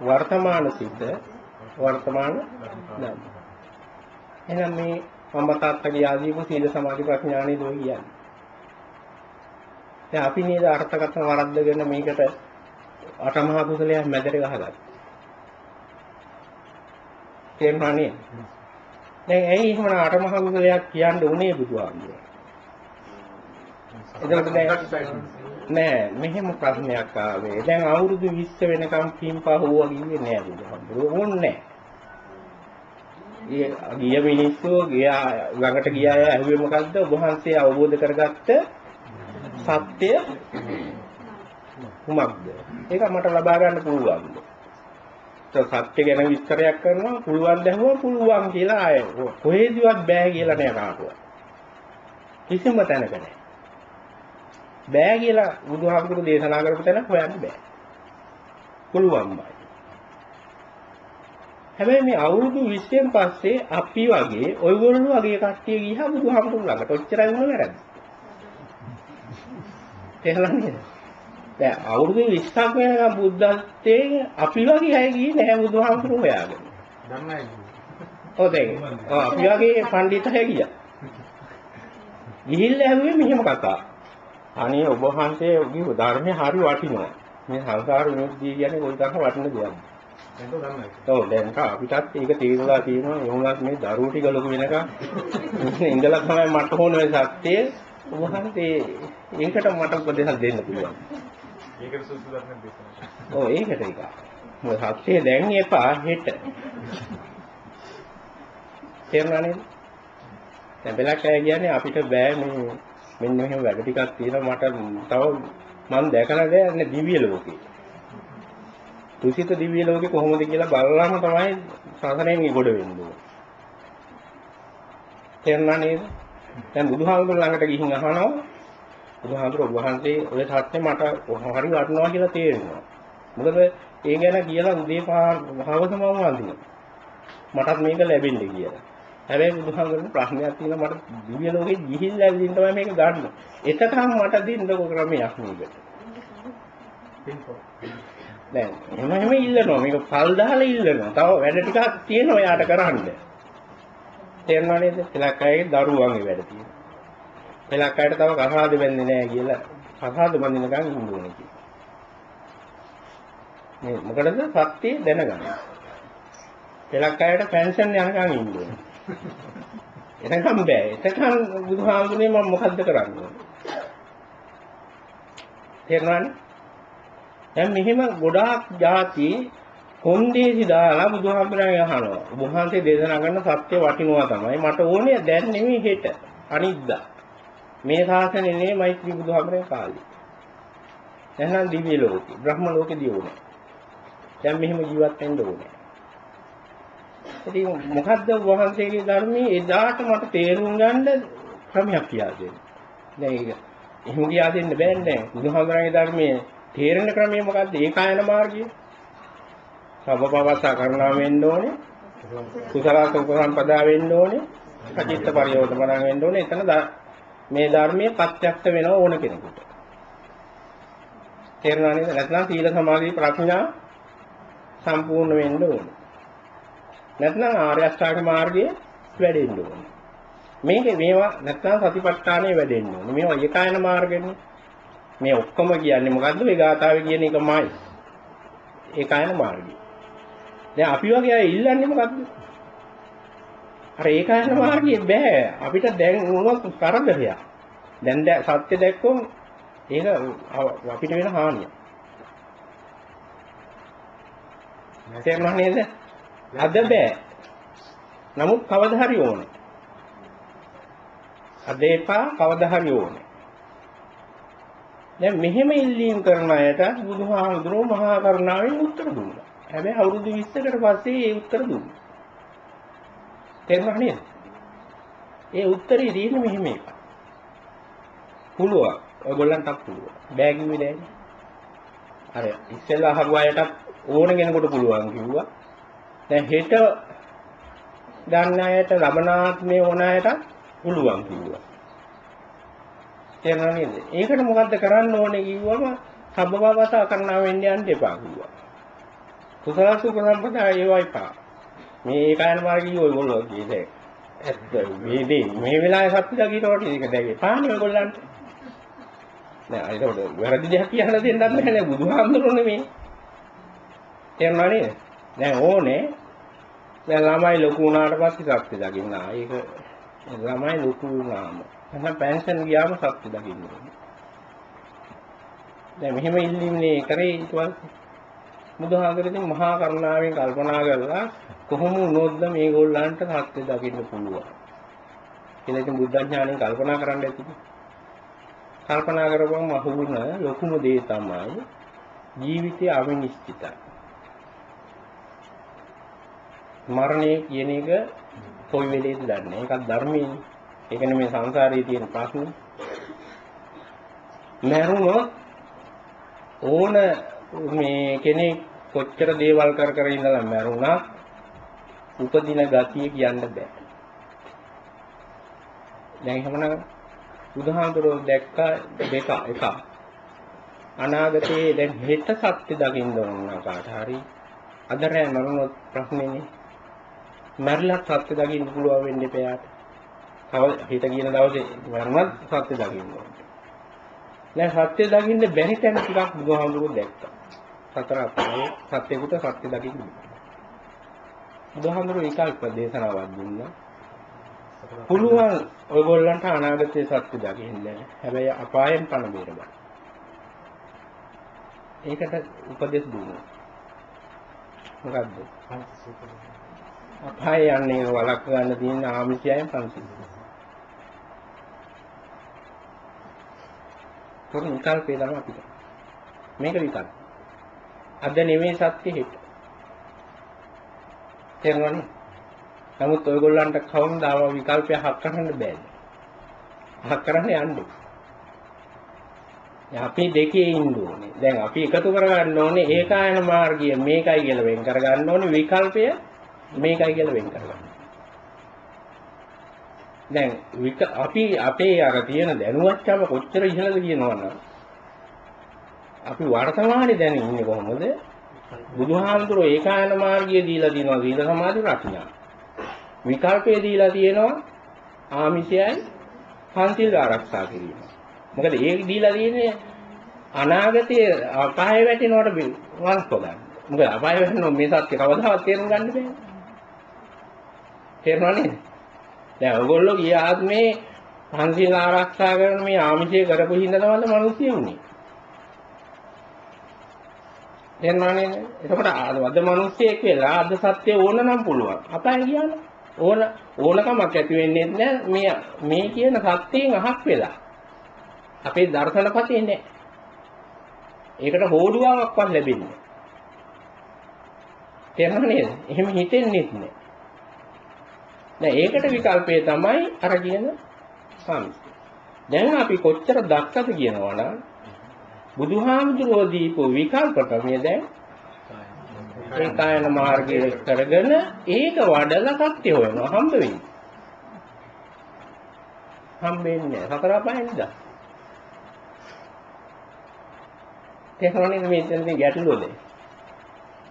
වර්තමාන සිත වර්තමාන ධම්ම. එහෙනම් මේ මම තාත්තගේ ආදීපු සීල සමාධි ප්‍රඥානේ දෝ කියන්නේ. දැන් අපි නේද අර්ථකථන වරද්දගෙන මේකට අටමහා කුසලයක් මැදට ගහගත්තා. තේරුණා නේද? දැන් ඇයි එහෙම අටමහා කුසලයක් කියන්න උනේ බුදුහාමුදුරුවෝ? එතකොට දැන් නෑ මෙහෙම ප්‍රශ්නයක් ආවේ. දැන් අවුරුදු 20 වෙනකම් පින්පහුවා කිව්වේ නෑ බුදුහාමුදුරුවෝ. ඕන්නේ නෑ. ගිය මිනිස්සු ගියා ළඟට ගියා ඇහුවේ මොකද්ද? ඔබ වහන්සේ අවබෝධ කරගත්ත සත්‍ය කුමක්ද? ඒක මට ලබා ගන්න පුළුවන්ද? සත්‍ය ගැන විස්තරයක් කරනවා පුළුවන් දැහුවා පුළුවන් කියලා ආය කොහෙදිවත් බෑ කියලා නෑ කාටවත්. කිසිම තැනක නෑ. බෑ කියලා බුදුහාමුදුරු දේශනා කරපු තැන හොයන්න බෑ. පුළුවන්මයි. හැබැයි මේ අවුරුදු 20න් පස්සේ අපි වගේ ඔයගොල්ලෝ වගේ කට්ටිය ගියා බුදුහාමුදුරු ළඟට. ඔච්චරයි වුණ වැරද්ද. තේරෙලා නේද? දැන් අවුරුදු 20ක් වෙනකම් බුද්ධත්වයේ අපි වගේ අය ගියේ නැහැ බුදුහාමුදුරු හොයාගෙන. දන්නයි. ඔව් දැන් ඔව් අපි වගේ පඬිතුය ගියා. ගිහිල්ලා ඇහුවේ මෙහෙම කතා. අනේ ඔබ වහන්සේ ඔගේ ධර්මයේ හරි වටිනවා. මේ සංසාර විමුක්තිය කියන්නේ කොයි තරම් වටින දෙයක්ද? ඔව් දැන් තා අපිටත් ඒක තේරුලා තියෙනවා. එහුණත් මේ දරුවෝ ටික ලොකු වෙනකම් ඉඳලා තමයි මට ඕන මේ සත්‍යය ඔබ වහන්සේ ඒකට මට උපදෙස් දෙන්න පුළුවන්. ඒකට සුසු ධර්ම දේශනා. ඔව් ඒකට එක. මොකද සත්‍යය දැන් එපා හෙට. තේරුණා නේද? දැන් බෙලක් අය කියන්නේ අපිට බෑ මේ මෙන්න මෙහෙම වැඩ ටිකක් තියෙනවා මට තව මම දැකලා නැහැ දිව්‍ය ලෝකේ. තුසිත දිව්‍ය ලෝකේ කොහොමද කියලා බලලාම තමයි සසරෙන් ගොඩ වෙන්නේ. තේරුණා නේද? දැන් බුදුහාමුදුර ළඟට ගිහින් අහනවා බුදුහාමුදුර ඔබ වහන්සේ ඔය සත්‍ය මට හරි වටනවා කියලා තේරෙනවා. මොකද ඒ ගැන කියලා උදේ පහවස මම වඳිනවා. මටත් මේක ලැබෙන්නේ කියලා. හැබැයි බුදුහාමුදුරනේ ප්‍රශ්නයක් තියෙනවා මට දිව්‍ය ලෝකෙ ගිහිල්ලා ඇවිදින්න තමයි මේක ගන්න. එතකම් මට දෙන්නකො ක්‍රමයක් මේකට. පින්පො. දැන් එහෙම එහෙම ඉල්ලනවා මේක පල් දාලා ඉල්ලනවා. තව වැඩ ටිකක් තියෙනවා යාට කරන්න. තේරෙනව නේද? පළක් අයගේ දරුවන්ගේ වැඩ තියෙනවා. පළක් අයට තව කසාද බැන්නේ නැහැ කියලා කසාද බඳිනකන් ඉන්න ඕනේ කියලා. මේ මොකටද සත්‍ය දැනගන්න. පළක් අයට පෙන්ෂන් යනකන් ඉන්න ඕනේ. එතකම් බෑ. එතකම් බුදුහාමුදුරනේ මම මොකද්ද කරන්නේ? තේරුණානේ? දැන් මෙහෙම ගොඩාක් ಜಾති කොන්දේසි දාලා බුදුහාමුදුරන් අහනවා. බුදුහන්සේ දේශනා කරන සත්‍ය වටිනවා තමයි. මට ඕනේ දැන් නෙමෙයි හෙට. අනිද්දා. මේ ශාසනේ නෙමෙයි මෛත්‍රී බුදුහාමුදුරන් කාලේ. එහෙනම් දිව්‍ය ලෝකේ, බ්‍රහ්ම ලෝකෙදී ඕනේ. දැන් මෙහෙම ජීවත් වෙන්න ඕනේ. ඉතින් මොකද්ද වහන්සේගේ ධර්මයේ එදාට මට තේරුම් ගන්න ක්‍රමයක් කියලා දෙන්න. දැන් ඒක එහෙම කියා දෙන්න බෑනේ. බුදුහාමුදුරන්ගේ ධර්මයේ තේරෙන ක්‍රමය මොකද්ද? ඒකායන මාර්ගය. සබ්බපවස්සා කරුණා වෙන්න ඕනේ. කුසල සම්පදා වෙන්න ඕනේ. සචිත්ත පරියෝධමන වෙන්න ඕනේ. එතන මේ ධර්මයේ ප්‍රත්‍යක්ෂ වෙනව ඕන කෙනෙකුට. තේරුණා නේද? නැත්නම් සීල සමාධි ප්‍රඥා සම්පූර්ණ වෙන්න ඕනේ. නැත්නම් ආර්ය අෂ්ටාංග මාර්ගයේ වැඩෙන්න ඕනේ. මේක මේවා නැත්නම් සතිපට්ඨානයේ වැඩෙන්න ඕනේ. මේවා ඒකායන මාර්ගෙන්නේ. මේ ඔක්කොම කියන්නේ මොකද්ද? මේ ගාථාවේ කියන එකමයි. ඒකායන මාර්ගය. දැන් අපි වගේ අය ඉල්ලන්නේ මොකද්ද? අර ඒකායන මාර්ගයේ බෑ. අපිට දැන් වුණොත් කරදරයක්. දැන් සත්‍ය දැක්කොත් ඒක අපිට වෙන හානිය. තේරුණා නේද? අද බෑ. නමුත් කවදා හරි ඕනේ. අද එපා කවදා හරි ඕනේ. දැන් මෙහෙම ඉල්ලීම් කරන අයට බුදුහාමුදුරුවෝ මහා කරුණාවෙන් උත්තර දුන්නා. හැබැයි අවුරුදු 20කට පස්සේ ඒ උත්තර දුන්නා. තේරුණා නේද? ඒ උත්තරේ දෙන්නේ මෙහෙම එකක්. පුළුවන්. ඔයගොල්ලන්ටත් පුළුවන්. බෑ කිව්වේ නෑනේ. අර ඉස්සෙල්ලා අහපු අයටත් ඕන කෙනෙකුට පුළුවන් කිව්වා. දැන් හෙට ගන්න අයට ලබනාත්මේ ඕන අයට පුළුවන් කිව්වා. තේරුණා නේද? ඒකට මොකද්ද කරන්න ඕනේ කිව්වම සබ්බවවතා කරනා වෙන්න යන්න එපා කිව්වා. කුසල සුඛ සම්පදා ඒවා එපා. මේ ඒකායන මාර්ගී ඔයගොල්ලෝ කියන්නේ ඇත්ත මේ දේ මේ වෙලාවේ සත්‍ය දකින්නකොට ඒක දැගේ පාන්නේ ඔයගොල්ලන්ට. නෑ ඒකට වැරදි දෙයක් කියලා දෙන්නත් බෑ නේ බුදුහාමුදුරනේ මේ. තේරුණා නේද? දැන් ඕනේ දැන් ළමයි ලොකු වුණාට පස්සේ සත්‍ය දකින්න. ඒක ළමයි ලොකු වුණාම. එහෙනම් පෙන්ෂන් ගියාම සත්‍ය දකින්න ඕනේ. දැන් මෙහෙම ඉල්ලීමනේ කරේ ඊට පස්සේ බුදුහාමුදුරනේ මහා කරුණාවෙන් කල්පනා කරලා කොහොම වුණොත්ද මේගොල්ලන්ට සත්‍ය දකින්න පුළුවන්. කියලා ඉතින් බුද්ධ ඥාණයෙන් කල්පනා කරන්න ඇති. කල්පනා කරපුවම අහුවුණ ලොකුම දේ තමයි ජීවිතය අවිනිශ්චිතයි. මරණය කියන එක කොයි වෙලේද දන්නේ. ඒකත් ධර්මයේ. ඒකනේ මේ සංසාරයේ තියෙන ප්‍රශ්නේ. මරුණොත් ඕන මේ කෙනෙක් කොච්චර දේවල් කර කර ඉඳලා මරුණා උපදින ගතිය කියන්න බෑ. දැන් එහෙමනම් බුදුහාමුදුරුවෝ දැක්ක දෙක එක. අනාගතයේ දැන් හෙට සත්‍ය දකින්න ඕන කාට හරි අද රෑ මරුණොත් ප්‍රශ්නේනේ. මරලත් සත්‍ය දකින්න පුළුවන් වෙන්නේ පෑයට. තව හිත කියන දවසේ මරුණත් සත්‍ය දකින්න ඕනේ. දැන් සත්‍ය දකින්න බැරි තැන ටිකක් බුදුහාමුදුරුවෝ දැක්කා. සතර අපායේ සත්‍යකුට සත්‍ය දකින්න. බුදුහාමුදුරුවෝ ඒකල්ප දේශනාවක් දුන්නා. පුළුවන් ඔයගොල්ලන්ට අනාගතයේ සත්‍ය දකින්න. හැබැයි අපායෙන් පණ බේරගන්න. ඒකට උපදෙස් දුන්නා. මොකද්ද? අපාය යන්නේ වලක් ගන්න තියෙන ආමිෂයන් පන්සිල්. කොහොම විකල්පේ තමයි අපිට. මේක විකල්ප. අද නෙමෙයි සත්‍ය හිත. තේරුණානේ? නමුත් ඔයගොල්ලන්ට කවුරුන්දාව විකල්පය හක් කරන්න බෑ. හක් කරන්න යන්නේ. අපි දෙකේ ඉන්න ඕනේ. දැන් අපි එකතු කරගන්න ඕනේ ඒකායන මාර්ගය මේකයි කියලා වෙන් කරගන්න ඕනේ විකල්පය මේකයි කියලා වෙන් කරගන්න. දැන් අපි අපේ අර තියෙන දැනුවත්කම කොච්චර ඉහළද කියනවනම් අපි වර්තමානයේ දැන ඉන්නේ කොහොමද? බුදුහාමුදුරෝ ඒකායන මාර්ගය දීලා දිනවා සීල සමාධි ප්‍රඥා. විකල්පය දීලා තියෙනවා ආමිෂයයි පන්තිල් ආරක්ෂා කිරීම. මොකද ඒක දීලා තියෙන්නේ අනාගතයේ අපාය වැටෙනවට වළක්ව ගන්න. මොකද අපාය වැටෙනවා මේ සත්‍ය කවදාවත් තේරුම් ගන්න බෑ. තේරුණා නේද? දැන් ඔයගොල්ලෝ ගිය ආත්මේ පන්සිල් ආරක්ෂා කරන මේ ආමිෂය කරපු හින්දා තමයි මිනිස්සු උනේ. තේරුණා නේද? එතකොට අද මිනිස්සෙක් වෙලා අද සත්‍ය ඕන නම් පුළුවන්. අපාය ගියානේ. ඕන ඕනකමක් ඇති වෙන්නේ නැහැ මේ මේ කියන සත්‍යයෙන් අහක් වෙලා. අපේ දර්ශනපතේ නැහැ. ඒකට හෝඩුවාවක්වත් ලැබෙන්නේ. තේරුණා නේද? එහෙම හිතෙන්නේ නැහැ. දැන් ඒකට විකල්පය තමයි අර කියන සම්පත. දැන් අපි කොච්චර දක්ෂද කියනවනම් බුදුහාමුදුරුවෝ දීපු විකල්ප ක්‍රමය දැන් ඒකායන මාර්ගය කරගෙන ඒක වඩලා සත්‍ය හොයනවා හම්බ වෙන්නේ. හම්බෙන්නේ සතර පහෙන් ඉඳලා. තේරුණානේ මේ තැනදී ගැටලුවද?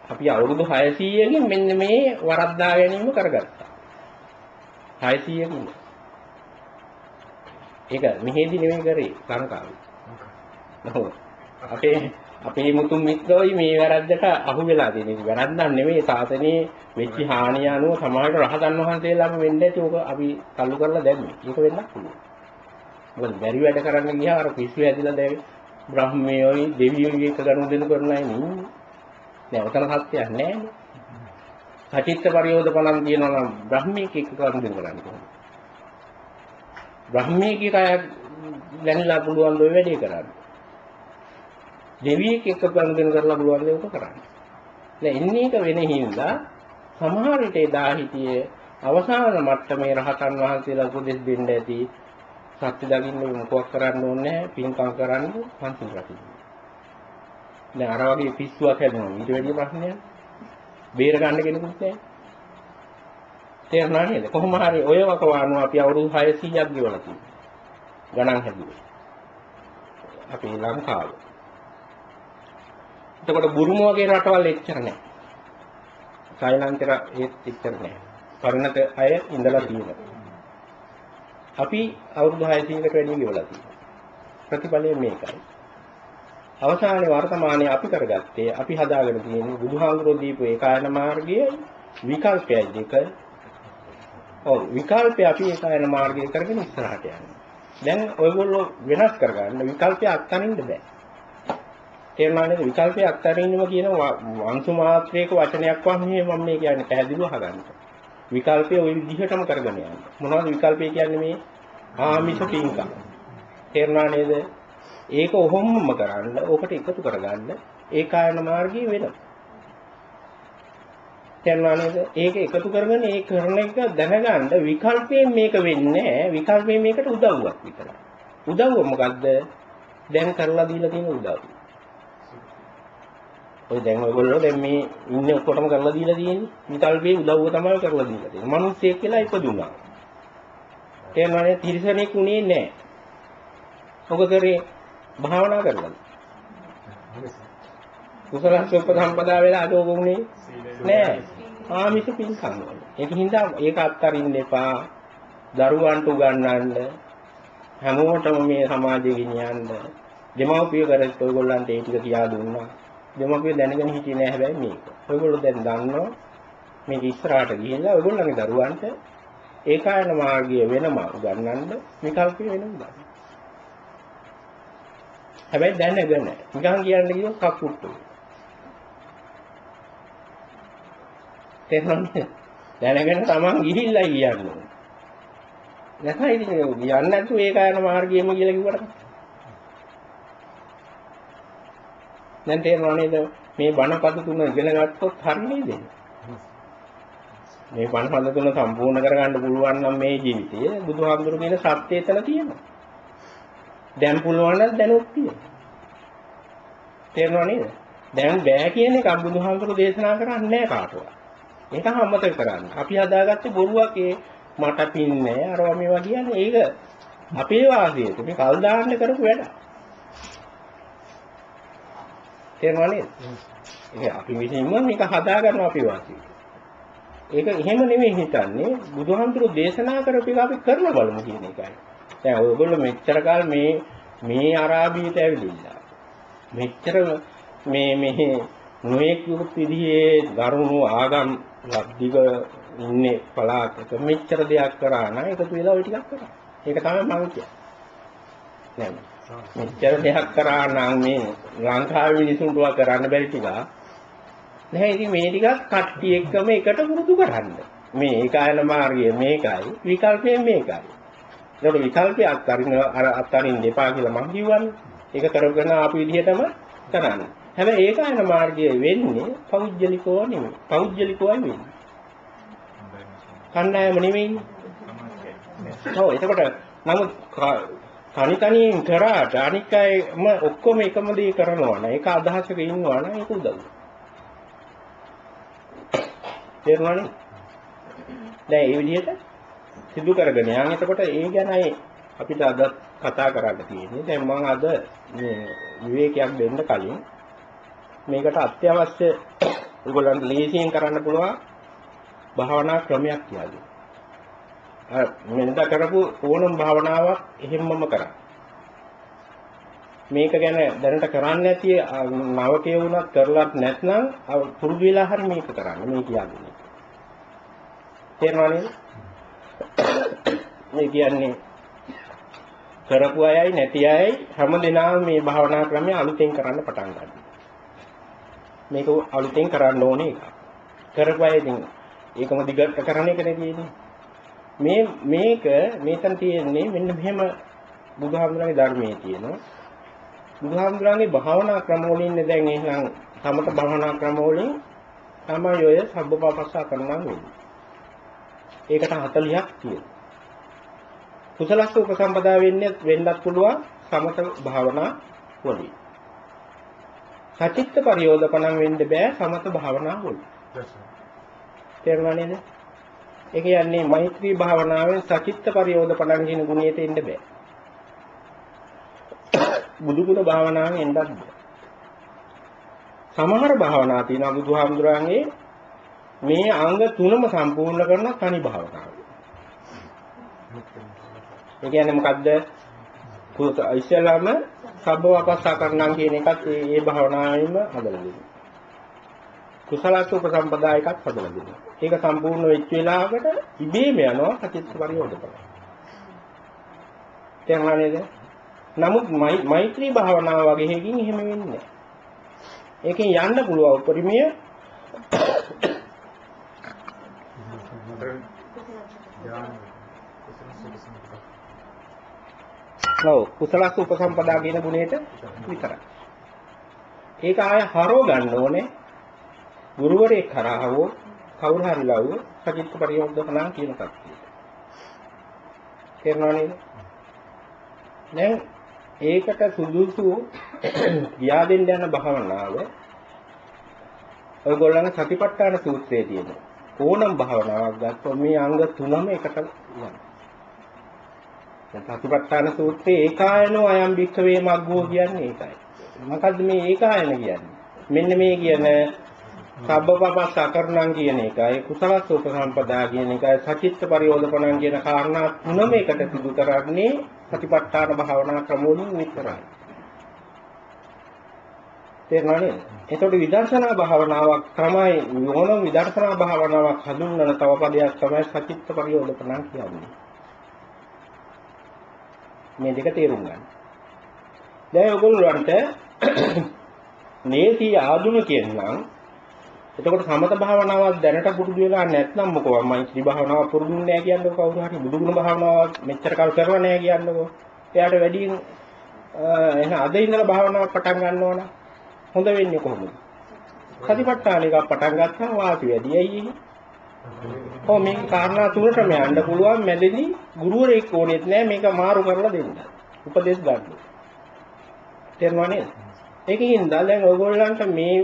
අපි අවුරුදු 600කින් මෙන්න මේ වරද්දා ගැනීම කරගත්තා. 600කින්. ඒක මෙහෙදි නෙමෙයි කරේ ලංකාවේ. නෝ අපේ අපේ මුතුන් මිත්‍රෝයි මේ වැරද්දට අහු වෙලා තියෙන. ඉතින් වැරද්දක් නෙමෙයි සාසනේ වෙච්ච හානිය අනුව සමාජයට රහතන් වහන්සේලාම වෙන්න ඇති ඕක අපි කල්ලු කරලා දැම්මේ. ඒක වෙන්නත් පුළුවන්. මොකද බැරි වැඩ කරන්න ගියා අර පිස්සු ඇදිලා දැවි බ්‍රහ්මයෝයි දෙවියෝයි එක ගනුදෙනු කරන අය නෙමෙයි. නෑ ඔතන සත්‍යයක් නෑනේ. සචිත්ත පරියෝධපණන් කියනවා නම් බ්‍රහ්මීක එක ගනුදෙනු කරන්නේ කොහොමද? බ්‍රහ්මීක කය දැනලා පුළුවන් ඔය වැඩේ කරන්න. දෙවියෙක් එක්ක ගනුදෙනු කරලා පුළුවන් දේ උක කරන්නේ. දැන් එන්නේ එක වෙන හින්දා සමහර විට එදා හිටියේ අවසාන මට්ටමේ රහතන් වහන්සේලා උපදෙස් දෙන්න ඇති සත්‍ය දකින්න මොකක් කරන්න ඕනේ පින්කම් කරන්න පන්සල් රකින්න. දැන් අර වගේ පිස්සුවක් හැදුණා ඊට වැඩි ප්‍රශ්නයක් බේර ගන්න කෙනෙකුත් නැහැ. තේරුණා නේද? කොහොම හරි ඔය වකවානුව අපි අවුරුදු 600ක් ගෙවලා තියෙනවා. ගණන් හැදුවේ. අපේ ලංකාවේ එතකොට බුරුම වගේ රටවල් එච්චර නැහැ. තායිලන්තේ ඒත් එච්චර නැහැ. පරිණත අය ඉඳලා තියෙනවා. අපි අවුරුදු 600කට වැඩි ගෙවලා තියෙනවා. ප්‍රතිඵලය මේකයි. අවසානයේ වර්තමානයේ අපි කරගත්තේ අපි හදාගෙන තියෙන්නේ බුදුහාමුදුරෝ දීපු ඒකායන මාර්ගයේ විකල්පයයි දෙක. ඔව් විකල්පය අපි ඒකායන මාර්ගය කරගෙන ඉස්සරහට යනවා. දැන් ඔයගොල්ලෝ වෙනස් කරගන්න විකල්පය අත්හරින්න බෑ. තේරුණා නේද? විකල්පය අත්හරින්නම කියන වංශු මාත්‍රයක වචනයක් වගේ මම මේ කියන්නේ පැහැදිලිව අහගන්න. විකල්පය ওই විදිහටම කරගෙන යන්න. මොනවද විකල්පය කියන්නේ මේ ආමිෂ පින්කම්. තේරුණා නේද? ඒක ඔහොමම කරන්න, ඕකට එකතු කරගන්න ඒකායන මාර්ගයේ වෙනවා. තේරුණා නේද? ඒක එකතු කරගෙන ඒ කරන එක දැනගන්න විකල්පයෙන් මේක වෙන්නේ නැහැ. විකල්පයෙන් මේකට උදව්වක් විතරයි. උදව්ව මොකද්ද? දැන් කරලා දීලා තියෙන උදව්ව. ඔය දැන් ඔයගොල්ලෝ දැන් මේ ඉන්නේ ඔක්කොටම කරලා දීලා තියෙන්නේ. විකල්පේ උදව්ව තමයි කරලා දීලා තියෙන්නේ. මිනිස්සෙක් කියලා ඉපදුනා. තේරුණානේ තිරිසනෙක් උනේ නැහැ. ඔබ කරේ භාවනා කරලා. කුසල සුපසම්පදා වෙලා අද ඔබ උනේ නෑ. ආමිෂ පින්කම් වල. ඒකින්ද ඒක අත්තරින්න එපා. දරුවන්ට උගන්වන්න හැමෝටම මේ සමාජය ගෙනියන්න දෙමව්පිය කරත් ඔයගොල්ලන්ට ඒ ටික කියා දුන්නා. දෙමව්පිය දැනගෙන හිටියේ නෑ හැබැයි මේක. ඔයගොල්ලෝ දැන් දන්නවා මේක ඉස්සරහට ගිහිල්ලා ඔයගොල්ලන්ගේ දරුවන්ට ඒකායන මාර්ගය වෙනම උගන්වන්න විකල්පය වෙනම ගන්න. හැබැයි දැනගෙන නිකන් කියන්නේ කියෝ කපුට්ටු. තේරුණාද? දැනගෙන තමන් ගිහිල්ලා කියන්නේ. නැත්නම් ඉතින් යන්නේ නැතුව ඒකායන මාර්ගයම කියලා කිව්වට දැන් තේරෙනව නේද? මේ බණපද තුන ඉගෙන ගත්තොත් හරි නේද? මේ බණපද තුන සම්පූර්ණ කරගන්න පුළුවන් නම් මේ ජීවිතයේ බුදුහාමුදුරු කියන සත්‍යය එතන තියෙනවා. දැන් පුළුවන් නම් දැනුත් තියෙනවා. තේරෙනව නේද? දැන් බෑ කියන එක බුදුහාමුදුරු දේශනා කරන්නේ නැහැ කාටවත්. ඒක අමතක කරන්න. අපි හදාගත්තේ බොරුවක් ඒ මට පින්නේ අරවා මේවා කියන්නේ ඒක අපේ වාසියට මේ කල් දාන්න කරපු වැඩ තේරෙනව නේද? ඒක අපි විසින්ම මේක හදාගන්නවා අපි වාසියට. ඒක එහෙම නෙමෙයි හිතන්නේ බුදුහාමුදුරු දේශනා කරපු එක අපි කරලා බලමු කියන එකයි. දැන් ඔයගොල්ලෝ මෙච්චර කාල මේ මේ අරාබියට ඇවිදිලා මෙච්චර මේ මේ නොයෙක් විදිහේ දරුණු ආගම් ලබ්ධික ඉන්නේ පලාතක මෙච්චර දෙයක් කරා නම් එකතු වෙලා ওই ටිකක් කරා. ඒක තමයි මම කියන්නේ. නේද? මෙච්චර දෙයක් කරා නම් මේ ලංකාවේ මිනිසුන්ට කරන්න බැරි ටික. නැහැ ඉතින් මේ ටිකත් කට්ටි එක්කම එකට පුරුදු කරන්න. මේ ඒකායන මාර්ගය මේකයි විකල්පය මේකයි. ඒකට විකල්පය අත්හරින්න අර අත්හරින්න එපා කියලා මම කිව්වනේ. ඒක කරගෙන ආපු විදිහටම කරන්න. හැබැයි ඒකායන මාර්ගය වෙන්නේ පෞද්ගලිකව නෙමෙයි. පෞද්ගලිකවයි වෙන්නේ. කණ්ඩායම නෙමෙයි ඔව් එතකොට නමුත් තනි තනියෙන් කරාට අනික් අයම ඔක්කොම එකම දේ කරනවා නම් ඒක අදහසක ඉන්නවා නම් ඒක උදව්. තේරුණානේ? දැන් මේ විදිහට සිදු කරගෙන යන එතකොට ඒ ගැනයි අපිට අද කතා කරන්න තියෙන්නේ. දැන් මම අද මේ විවේකයක් දෙන්න කලින් මේකට අත්‍යවශ්‍ය ඒගොල්ලන්ට ලේසියෙන් කරන්න පුළුවන් භාවනා ක්‍රමයක් කියලා. මෙන්ද කරපු ඕනම භාවනාවක් එහෙම්මම කරා. මේක ගැන දැනට කරන්නේ නැති නවකේ වුණත් කරලත් නැත්නම් පුරුදු වෙලා හරි මේක කරන්න මේ කියන්නේ. තේරෙනවද? මේ කියන්නේ කරපු අයයි නැති අයයි හැමදෙනාම මේ භාවනා ක්‍රමය අලුතෙන් කරන්න පටන් ගන්නවා. මේක අලුතෙන් කරන්න ඕනේ එක. කරපු අය ඉතින් ඒකම දිගට කරන එක නෙවෙයි මේ මේක මේතන තියෙන්නේ මෙන්න මෙහෙම බුදුහාමුදුරන්ගේ ධර්මයේ තියෙනවා. බුදුහාමුදුරන්ගේ භාවනා ක්‍රම වලින් දැන් එහෙනම් සමත භාවනා ක්‍රම වලින් තමයි ඔය සබ්බපාපස්සා කරනවා වෙන්නේ. ඒකට 40ක් තියෙනවා. කුසලස්ස උපසම්පදා වෙන්නේ වෙන්නත් පුළුවන් සමත භාවනා වලින්. සචිත්ත පරියෝධපණම් වෙන්න බෑ සමත භාවනා වලින්. තේරුණා නේද? ඒ කියන්නේ මෛත්‍රී භාවනාවෙන් සචිත්ත පරියෝධපණන් කියන ගුණයට එන්න බෑ. බුදු ගුණ භාවනාවෙන් එන්නත් බෑ. සමහර භාවනා තියෙනවා බුදුහාමුදුරන්ගේ මේ අංග තුනම සම්පූර්ණ කරන තනි භාවනාව. ඒ කියන්නේ මොකද්ද? පුත ඉස්සෙල්ලාම සබ්බවපස්සා කරනම් කියන එකත් ඒ ඒ භාවනාවෙම හදලා දෙනවා. කුසලස්ස උපසම්පදා එකක් හදලා දෙනවා. ඒක සම්පූර්ණ වෙච්ච වෙලාවකට ඉබේම යනවා සචිත්ත පරියෝධකම. තේරුණා නේද? නමුත් මෛත්‍රී භාවනාව වගේ එකකින් එහෙම වෙන්නේ නැහැ. ඒකෙන් යන්න පුළුවන් උපරිමය ඔව් කුසලස් උපසම්පදා කියන ගුණයට විතරයි. ඒක ආය හරව ගන්න ඕනේ. ගුරුවරයෙක් කරා හෝ කවුරු හරි ලව්ව සචිත්ත පරියෝධකණා කියන කට්ටිය. තේරුණා නේද? දැන් ඒකට සුදුසු ගියා දෙන්න යන භාවනාව ඔයගොල්ලන්ගේ සතිපට්ඨාන සූත්‍රයේ තියෙනවා. ඕනම් භාවනාවක් ගත්තොත් මේ අංග තුනම එකට යනවා. දැන් සතිපට්ඨාන සූත්‍රයේ ඒකායනෝ අයම් භික්ඛවේ මග්ගෝ කියන්නේ ඒකයි. මොකද්ද මේ ඒකායන කියන්නේ? මෙන්න මේ කියන සබ්බපපස් අකරණම් කියන එකයි කුසලස් උපසම්පදා කියන එකයි සචිත්ත පරියෝධපණම් කියන කාරණා තුනම එකට සිදු කරන්නේ සතිපට්ඨාන භාවනා ක්‍රමවලින් විතරයි. තේරුණා නේද? එතකොට විදර්ශනා භාවනාවක් තමයි ඕනම විදර්ශනා භාවනාවක් හඳුන්වන තව පදයක් තමයි සචිත්ත පරියෝධපණම් කියන්නේ. මේ දෙක තේරුම් ගන්න. දැන් ඔයගොල්ලන්ට නේති ආධුනිකයන් නම් එතකොට සමත භාවනාවක් දැනට පුරුදු වෙලා නැත්නම් මොකෝ මෛත්‍රී භාවනාව පුරුදු නැහැ කියන්නේ කවුරු හරි බුදුගුණ භාවනාව මෙච්චර කල් කරලා නැහැ කියන්නකෝ. එයාට වැඩියෙන් එහෙනම් අද ඉඳලා භාවනාවක් පටන් ගන්න ඕන. හොඳ වෙන්නේ කොහොමද? සතිපට්ඨාන එකක් පටන් ගත්තාම වාසි වැඩි. ඇයි ඔව් මේක කාරණා තුනටම යන්න පුළුවන් මැදදී ගුරුවරයෙක් ඕනෙත් නැහැ මේක මාරු කරලා දෙන්න. උපදෙස් ගන්න. තේරුණා නේද? ඒකකින් දැන් ඔයගොල්ලන්ට මේ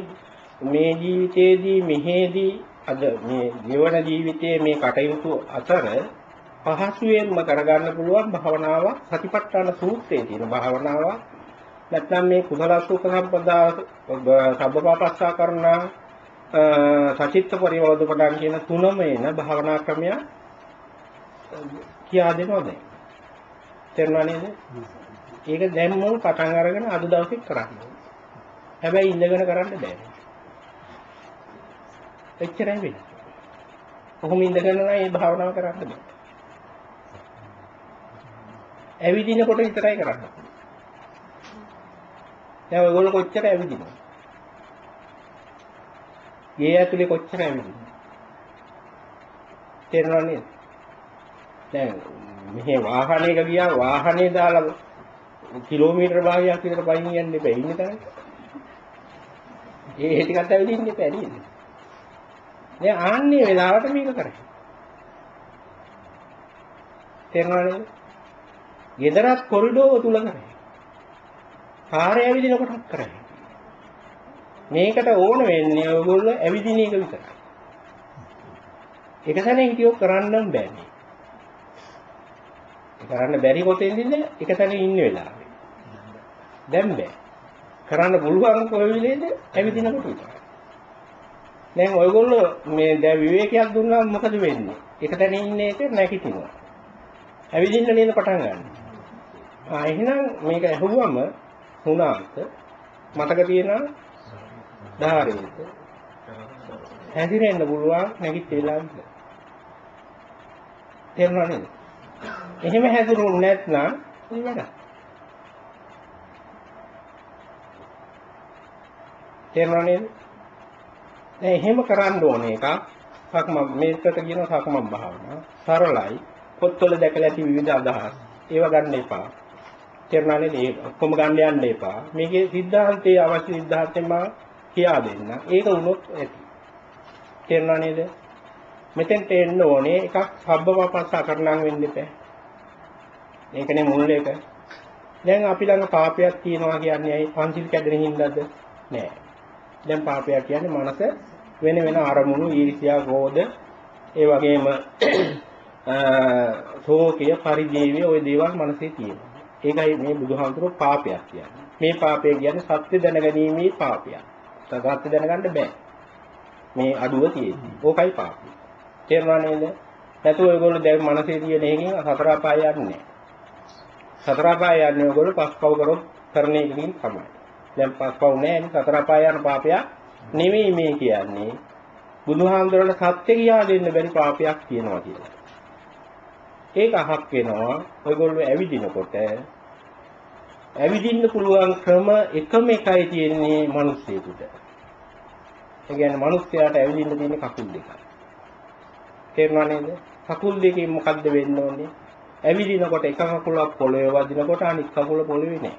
මේ ජීවිතයේදී මෙහෙදී අද මේ ජීවන ජීවිතයේ මේ කටයුතු අතර පහසුවෙන්ම කරගන්න පුළුවන් භාවනාවක් සතිපට්ඨාන සූත්‍රයේ තියෙන භාවනාවක්. නැත්නම් මේ කුසලසුඛ සම්පදා සබ්බපාපස්සා කරන සචිත්ත පරිවෝධපඩම් කියන තුනම එන භාවනා ක්‍රමය කියා දෙනවා දැන් තේරුණා නේද? ඒක දැන් මොන පටන් අරගෙන අද දවසේ කරන්න හැබැයි ඉඳගෙන කරන්න බෑ. එච්චරයි වෙන්නේ. කොහොම ඉඳගෙන නම් මේ භාවනාව කරන්න බෑ. ඇවිදිනකොට විතරයි කරන්න. දැන් ඔයගොල්ලෝ කොච්චර ඇවිදිනවද? ගේ ඇතුලේ කොච්චර ඇවිදිනවද? තේරෙනව නේද? දැන් මෙහෙ වාහනයක ගියා වාහනේ දාලා කිලෝමීටර භාගයක් විතර පයින් යන්න එපා ඉන්නේ තරම්. ඒ ටිකත් ඇවිදින්න එපා නේද? දැන් ආන්නේ වෙලාවට මේක කරේ. තේරෙනවද? ගෙදරත් කොරිඩෝව තුල කරේ. කාර්ය ඇවිදින කොටත් කරේ. මේකට ඕන වෙන්නේ ඔයගොල්ලෝ ඇවිදින එක විතරයි. එක තැන හිටියොත් කරන්න බෑ මේ. ඒ කරන්න බැරි කොටෙන්ද එක තැන ඉන්න වෙලාවේ. දැන් බෑ. කරන්න පුළුවන් කොයි වෙලේද ඇවිදිනකොට විතරයි. දැන් ඔයගොල්ලෝ මේ දැන් විවේකයක් දුන්නාම මොකද වෙන්නේ? එක තැන ඉන්න එක නැගිටිනවා. ඇවිදින්න නේද පටන් ගන්න. ආ එහෙනම් මේක ඇහුවම හුණාන්ත මතක තියෙනවා ධාරේත හැදිරෙන්න පුළුවන් නැගිටලා ඉන්න. තේරුණා නේද? එහෙම හැදිරුනේ නැත්නම් ඉවරයි. තේරුණා නේද? දැන් එහෙම කරන්න ඕන එකක්. සක්ම මේකට කියන සක්ම භාවනා සරලයි. පොත්වල දැකලා ඇති විවිධ අදහස්. ඒවා ගන්න එපා. තේරුණානේ? මේ ඔක්කොම ගන්න යන්න එපා. මේකේ සිද්ධාන්තයේ අවශ්‍ය සිද්ධාන්තෙම කියා දෙන්න. ඒක වුණොත් ඇති. තේරුණා නේද මෙතෙන්ට එන්න ඕනේ එකක් සබ්බවපස්ස අකරණම් වෙන්න එපා. ඒකනේ මුල් එක. දැන් අපි ළඟ පාපයක් තියෙනවා කියන්නේ අයි පන්සිල් කැඩෙන හින්දාද? නෑ. දැන් පාපයක් කියන්නේ මනස වෙන වෙන අරමුණු ඊර්ෂ්‍යා ක්‍රෝධ ඒ වගේම [clears throat] ශෝකය පරිදේවය ওই දේවල් මනසේ තියෙනවා. ඒකයි මේ බුදුහාමුදුරුවෝ පාපයක් කියන්නේ. මේ පාපය කියන්නේ සත්‍ය දැනගැනීමේ පාපයක්. තත්ත්වය දැනගන්න බෑ. මේ අඩුව තියෙන්නේ. ඕකයි පාපය. තේරුණා නේද? නැතුව ඔයගොල්ලෝ දැන් මනසේ තියෙන එකකින් සතර අපාය යන්නේ නැහැ. සතර අපාය යන්නේ ඔයගොල්ලෝ පස්පව් කරොත් කරන එකකින් තමයි. දැන් පස්පව් නැහැ සතර අපාය යන පාපයක් නෙමෙයි මේ කියන්නේ. බුදුහාමුදුරනේ සත්‍ය කියා දෙන්න බැරි පාපයක් තියෙනවා කියලා. ඒක අහක් වෙනවා ඔයගොල්ලෝ ඇවිදිනකොට ඇවිදින්න පුළුවන් ක්‍රම එකම එකයි තියෙන්නේ මිනිස්සෙකුට. ඒ කියන්නේ මිනිස්යාට ඇවිදින්න තියෙන කකුල් දෙකයි. තේරුණා නේද? කකුල් දෙකෙන් මොකද්ද වෙන්න ඕනේ? ඇවිදිනකොට එක කකුලක් පොළවේ වදිනකොට අනිත් කකුල පොළවේ නෑ.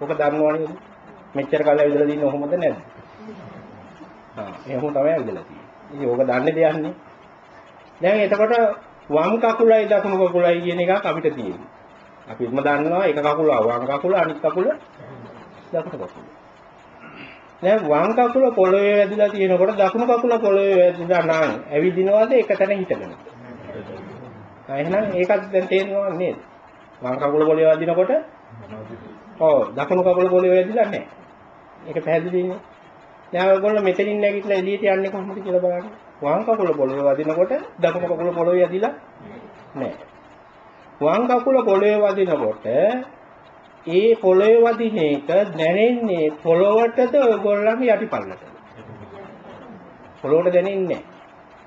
ඔක දන්නවා නේද? මෙච්චර කාලෙ ඇවිදලා දින්න ඔහොමද නැද්ද? ආ එහෙම තමයි ඇවිදලා තියෙන්නේ. ඉතින් ඕක දන්නේ දෙයක්නේ. දැන් එතකොට වම් කකුලයි දකුණු කකුලයි කියන එකක් අපිට තියෙනවා. අපිම දන්නවා එක කකුල වම් කකුල අනිත් කකුල දකුණු කකුල. දැන් වම් කකුල පොළවේ වැදිලා තියෙනකොට දකුණු කකුල පොළවේ වැදිලා නම් ඇවිදිනවද එක තැන හිටගෙන? ආ එහෙනම් ඒකත් දැන් තේරෙනව නේද? වම් කකුල පොළවේ වදිනකොට ඔව් දකුණු කකුල පොළවේ වැදිලා නැහැ. ඒක පැහැදිලිනේ. දැන් ඔයගොල්ලෝ මෙතනින් නැගිටලා එළියට යන්නේ කොහොමද කියලා බලන්න. වම් කකුල පොළවේ වදිනකොට දකුණු කකුල පොළවේ වැදිලා නැහැ. වම් කකුල පොළවේ වදිනකොට ඒ පොළවේ වදින එක දැනෙන්නේ පොළොවටද ඔයගොල්ලන්ගේ යටිපල්ලටද? පොළොවට දැනෙන්නේ නැහැ.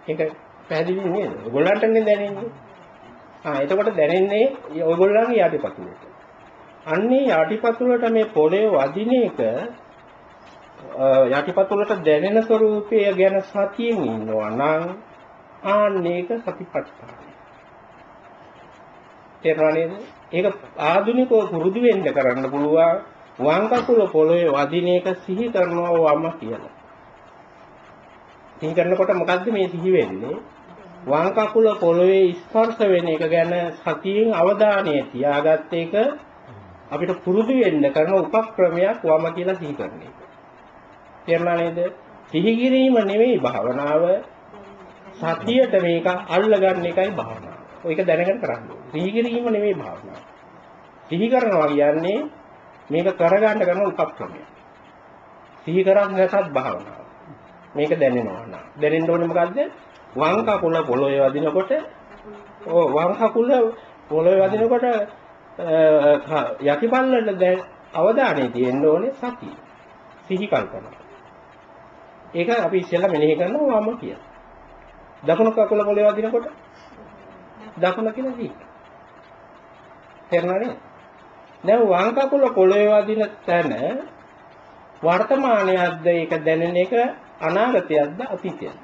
ඒක පැහැදිලි නේද? ඔයගොල්ලන්ටනේ දැනෙන්නේ. ආ එතකොට දැනෙන්නේ ඔයගොල්ලන්ගේ යටිපතුලට. අන්නේ යටිපතුලට මේ පොළවේ වදින එක යටිපතුලට දැනෙන ස්වરૂපය ගැන සතියෙන් ඉන්නවා නම් ආන්නේක සතිපට්ඨානයි. තේරුණා නේද? ඒක ආධුනිකව පුරුදු වෙන්න කරන්න පුළුවන් වම් කකුල පොළවේ වදින එක සිහි කරනවා වම කියලා. සිහි කරනකොට මොකද්ද මේ සිහි වෙන්නේ? වම් කකුල පොළවේ ස්පර්ශ වෙන එක ගැන සතියෙන් අවධානය තියාගත්ත එක අපිට පුරුදු වෙන්න කරන උපක්‍රමයක් වම කියලා සිහි කරන එක. තේරුණා නේද? සිහි කිරීම නෙවෙයි භාවනාව. සතියට මේක අල්ලගන්න එකයි භාවනාව. ඔයක දැනගෙන කරන්න ඕනේ. සිහි කිරීම නෙවෙයි භාවනාව. සිහි කරනවා කියන්නේ මේක කරගන්න කරන උපක්‍රමයක්. සිහි කරන්නේ නැතත් භාවනාව. මේක දැනෙනවා නා. දැනෙන්න ඕනේ මොකද්ද? වම් කකුල පොළොවේ වදිනකොට ඔව් වම් කකුල පොළොවේ වදිනකොට යටිපල්ලට දැන් අවධානය තියෙන්න ඕනේ සතිය. සිහි කල්පනා. ඒක අපි ඉස්සෙල්ලා මෙනෙහි කරනවා වම කියලා. දකුණු කකුල පොළොවේ වදිනකොට දකුණ කියලා සිහි. තේරුණානේ? දැන් වම් කකුල පොළොවේ වදින තැන වර්තමානයක්ද ඒක දැනෙන එක අනාගතයක්ද අතීතයක්ද?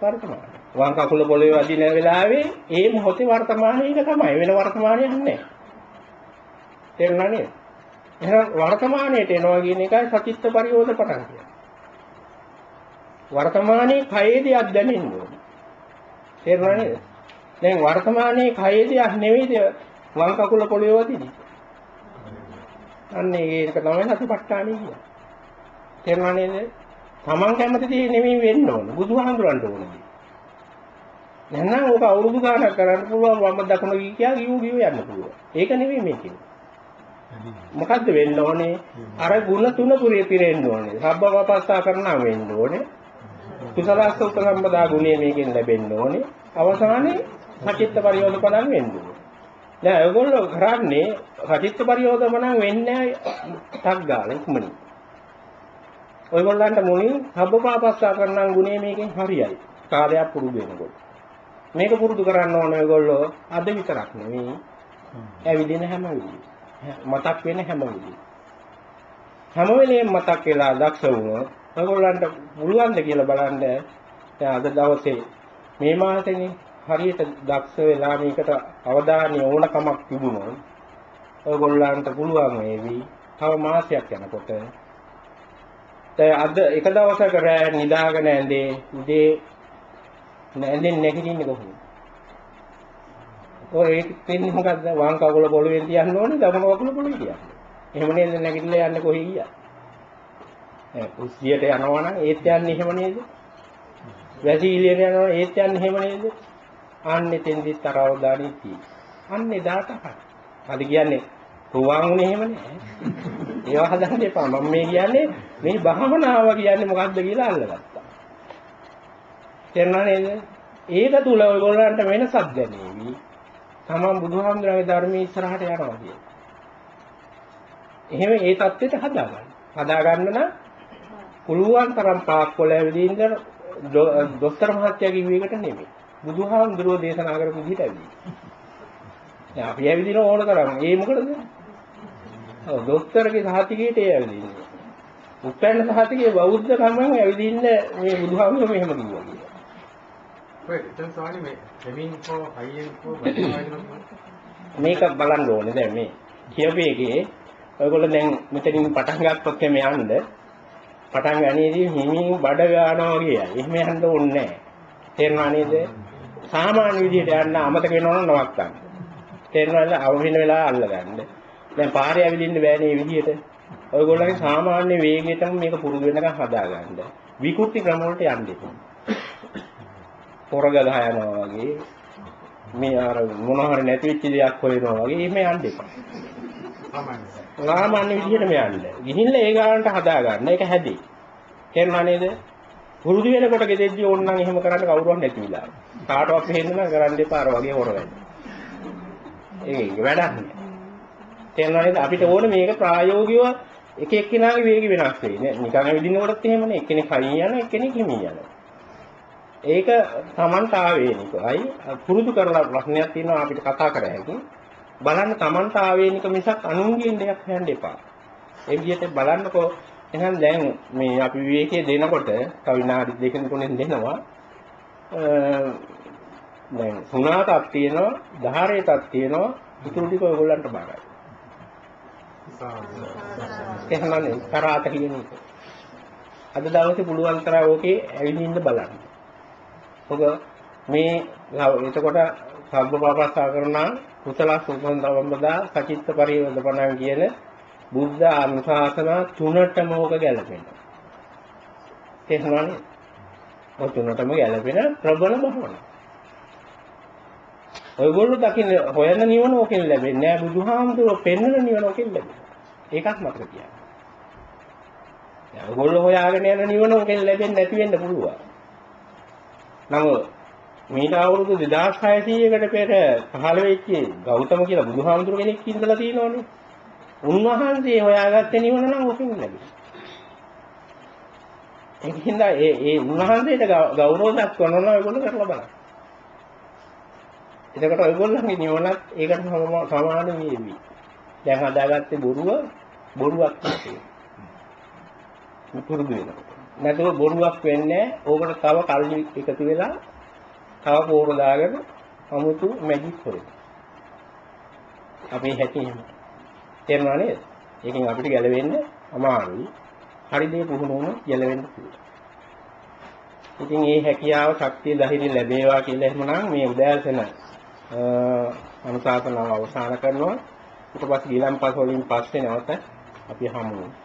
වර්තමාන. වම් කකුල පොළොවේ වදින වෙලාවේ ඒ මොහොතේ වර්තමානයේ ඉඳ තමයි වෙන වර්තමානයක් නැහැ. තේරුණා නේද? එහෙනම් වර්තමානයට එනවා කියන එකයි සතිත්ත පරියෝධ පටන් කියන්නේ. වර්තමානයේ කයේ දෙයක් දැනෙන්න ඕනේ. තේරුණා නේද? දැන් වර්තමානයේ කයේ දෙයක් නෙවෙයිද වම් කකුල පොළවේ වදින්නේ. අන්න ඒක තමයි සතිපට්ඨානෙ කියන්නේ. තේරුණා නේද? Taman කැමති දේ නෙමෙයි වෙන්න ඕන. බුදුහාමුදුරන්ට ඕනේ. නැත්නම් ඕක අවුරුදු ගානක් කරන්න පුළුවන් වම් දකුණ කියා ගියු ගියු යන්න පුළුවන්. ඒක නෙමෙයි මේ කියන්නේ. මොකද්ද වෙන්න ඕනේ? අර ಗುಣ තුන පුරිය පිරෙන්න ඕනේ. සබ්බවපස්සා කරනා වෙන්න ඕනේ. කුසලස්ස උපසම්පදා ගුණය මේකෙන් ලැබෙන්න ඕනේ. අවසානයේ සචිත්ත පරියෝධපණන් වෙන්න ඕනේ. දැන් ඔයගොල්ලෝ කරන්නේ සචිත්ත පරියෝධපණන් වෙන්නේ ටක් ගාලා ඉක්මනින්. ඔයගොල්ලන්ට මුලින් සබ්බපාපස්සා කරනා ගුණය මේකෙන් හරියයි. කාලයක් පුරුදු වෙනකොට. මේක පුරුදු කරන්න ඕන ඔයගොල්ලෝ අද විතරක් නෙවෙයි. ඇවිදින හැම වෙලෙම. මතක් වෙන හැම වෙලෙම. හැම වෙලෙම මතක් වෙලා දක්ෂ වුණොත් ඔයගොල්ලන්ට පුළුවන් ද කියලා බලන්න දැන් අද දවසේ මේ මාසෙනේ හරියට දක්ෂ වෙලා මේකට අවධානය ඕනකමක් තිබුණොත් ඔයගොල්ලන්ට පුළුවන් වේවි තව මාසයක් යනකොට දැන් අද එක දවසක රෑ නිදාගෙන ඇඳේ උදේ නැඳෙන් නැගිටින්නේ කොහොමද? ඔය ඒක වෙන්නේ මොකද්ද? වම් කකුල පොළවෙන් තියන්න ඕනේ, දකුණු කකුල පොළවේ තියන්න. එහෙම නේද නැගිටලා යන්නේ කොහේ ගියා? ඈ කුස්සියට යනවා නම් ඒත් යන්නේ එහෙම නේද? වැසීලියට යනවා ඒත් යන්නේ එහෙම නේද? අන්නේ තෙන්දිත් අර අවදානිය තියෙයි. අන්නේ දාට හරි. අද කියන්නේ රුවන් උනේ එහෙම නෑ. ඒවා හදන්න එපා. මම මේ කියන්නේ මේ භාවනාව කියන්නේ මොකක්ද කියලා අල්ලගත්තා. තේරුණා නේද? ඒක තුල ඔයගොල්ලන්ට වෙනසක් දැනේවි. තමන් බුදුහාමුදුරගේ ධර්මයේ ඉස්සරහට යනවා කියන්නේ. එහෙම ඒ தත්වෙට හදාගන්න. හදාගන්න නම් පුළුවන් තරම් පාක්කොල ඇවිදින්න දො- දොස්තර මහත්තයා කිව්ව එකට නෙමෙයි. බුදුහාමුදුරුවෝ දේශනා කරපු විදිහට ඇවිදින්න. දැන් අපි ඇවිදින ඕන තරම්. ඒ මොකටද? ඔව් දොස්තරගේ සහතිකයට ඒ ඇවිදින්නේ. උපැන්න සහතිකයේ බෞද්ධ කමෙන් ඇවිදින්න මේ බුදුහාමුදුරුවෝ මෙහෙම කිව්වා කියලා. ඔය එතන සාමාන්‍ය මේ දෙමින් හෝ හයියෙන් හෝ වැඩිවයිනවා මේක බලන්න ඕනේ දැන් මේ කියපු එකේ ඔයගොල්ලෝ දැන් මෙතනින් පටන් ගත්තොත් එමේ යන්න පටන් ගන්නේදී හිමින් බඩ ගන්නවා කියයි. එහෙම යන්න ඕනේ නැහැ. තේරුණා නේද? සාමාන්‍ය විදිහට යන්න අමතක වෙනවා නම් නවත්තන්න. තේරුණාද? අවහින වෙලා අල්ලගන්න. දැන් පාරේ ඇවිදින්න බෑනේ මේ විදිහට. ඔයගොල්ලන්ගේ සාමාන්‍ය වේගයටම මේක පුරුදු වෙනකන් හදාගන්න. විකෘති ක්‍රම වලට යන්න එපා. පොරග ගහ යනවා වගේ මේ අර මොන හරි නැති වෙච්ච දෙයක් හොයනවා වගේ එහෙම යන්න එපා. සාමාන්‍යයෙන් සාමාන්‍ය විදිහටම යන්න. ගිහිල්ලා ඒ ගානට හදා ගන්න. ඒක හැදී. තේරුණා නේද? පුරුදු වෙනකොට ගෙදෙද්දි ඕනනම් එහෙම කරන්න කවුරුවත් නැති විලා. කාටවත් හේන්න නම් කරන්න එපා අර වගේ හොර වෙන්න. ඒක වැඩක් නෑ. තේරුණා නේද? අපිට ඕනේ මේක ප්‍රායෝගිකව එක එක්කෙනාගේ වේගය වෙනස් වෙයි. නේ නිකන් ඇවිදිනකොටත් එහෙමනේ. එක්කෙනෙක් කලින් යනවා, එක්කෙනෙක් හිමින් යනවා. ඒක Tamanට ආවේනිකයි. පුරුදු කරලා ප්‍රශ්නයක් තියෙනවා අපිට කතා කර හැකි. බලන්න Tamanට ආවේනික මිසක් අනුන්ගෙන් දෙයක් හොයන්න එපා. ඒ විදිහට බලන්නකෝ එහෙනම් දැන් මේ අපි විවේකයේ දෙනකොට තව විනාඩි දෙකකින් තුනෙන් දෙනවා. අ දැන් සුණාටක් තියෙනවා, ධාරයටක් තියෙනවා, ඉතුරු ටික ඔයගොල්ලන්ට බාරයි. එහෙමනේ කරාත කියන එක. අද දවසේ පුළුවන් තරම් ඕකේ ඇවිදින්න බලන්න. ඔබ මේ එතකොට සබ්බ පාපස්සා කරනා කුසල සුපන්දවම්බදා සචිත්ත පරිවර්තපණන් කියන බුද්ධ අනුශාසනා තුනටම ඕක ගැලපෙනවා. තේරුණානේ? ඔය තුනටම ගැලපෙන ප්‍රබල බහවන. ඔයගොල්ලෝ දකින්න හොයන නිවන ඕකෙන් ලැබෙන්නේ නෑ බුදුහාමුදුරුවෝ පෙන්වන නිවන ඕකෙන් ලැබෙනවා. ඒකත් මතක තියාගන්න. දැන් ඔයගොල්ලෝ හොයාගෙන යන නිවන ඕකෙන් ලැබෙන්නේ නැති වෙන්න පුළුවන්. නමුත් මීට අවුරුදු 2600කට පෙර පහළ වෙච්ච ගෞතම කියලා බුදුහාමුදුරු කෙනෙක් ඉඳලා තියෙනවනේ. උන්වහන්සේ හොයාගත්තේ නිවන නම් ඔකින් ලැබෙනවා. ඒකින්ද ඒ ඒ උන්වහන්සේට ගෞ- ගෞරවයක් කරනවා නම් ඒගොල්ලෝ කරලා බලන්න. එතකොට ඔයගොල්ලන්ගේ නිවනත් ඒකට සම- සමාන වේවි. දැන් හදාගත්තේ බොරුව බොරුවක් නෙවෙයි. පුරුදු වෙනකොට. නැතුව බොරුවක් වෙන්නේ නැහැ. ඕකට තව කල්ලි එකතු වෙලා තව පෝර දාගෙන 아무තු මැජික් කරේ. අපි හැටි එහෙම. තේරුණා නේද? ඒකෙන් අපිට ගැලවෙන්න අමාරුයි. හරි දේ පුහුණු වුණොත් ගැලවෙන්න පුළුවන්. ඉතින් මේ හැකියාව ශක්තිය ධෛර්ය ලැබේවා කියලා එහෙමනම් මේ උදෑසන අ අනුශාසනාව අවසන් කරනවා. ඊට පස්සේ ඊළම් පස් වලින් පස්සේ නැවත අපි හමු වෙනවා.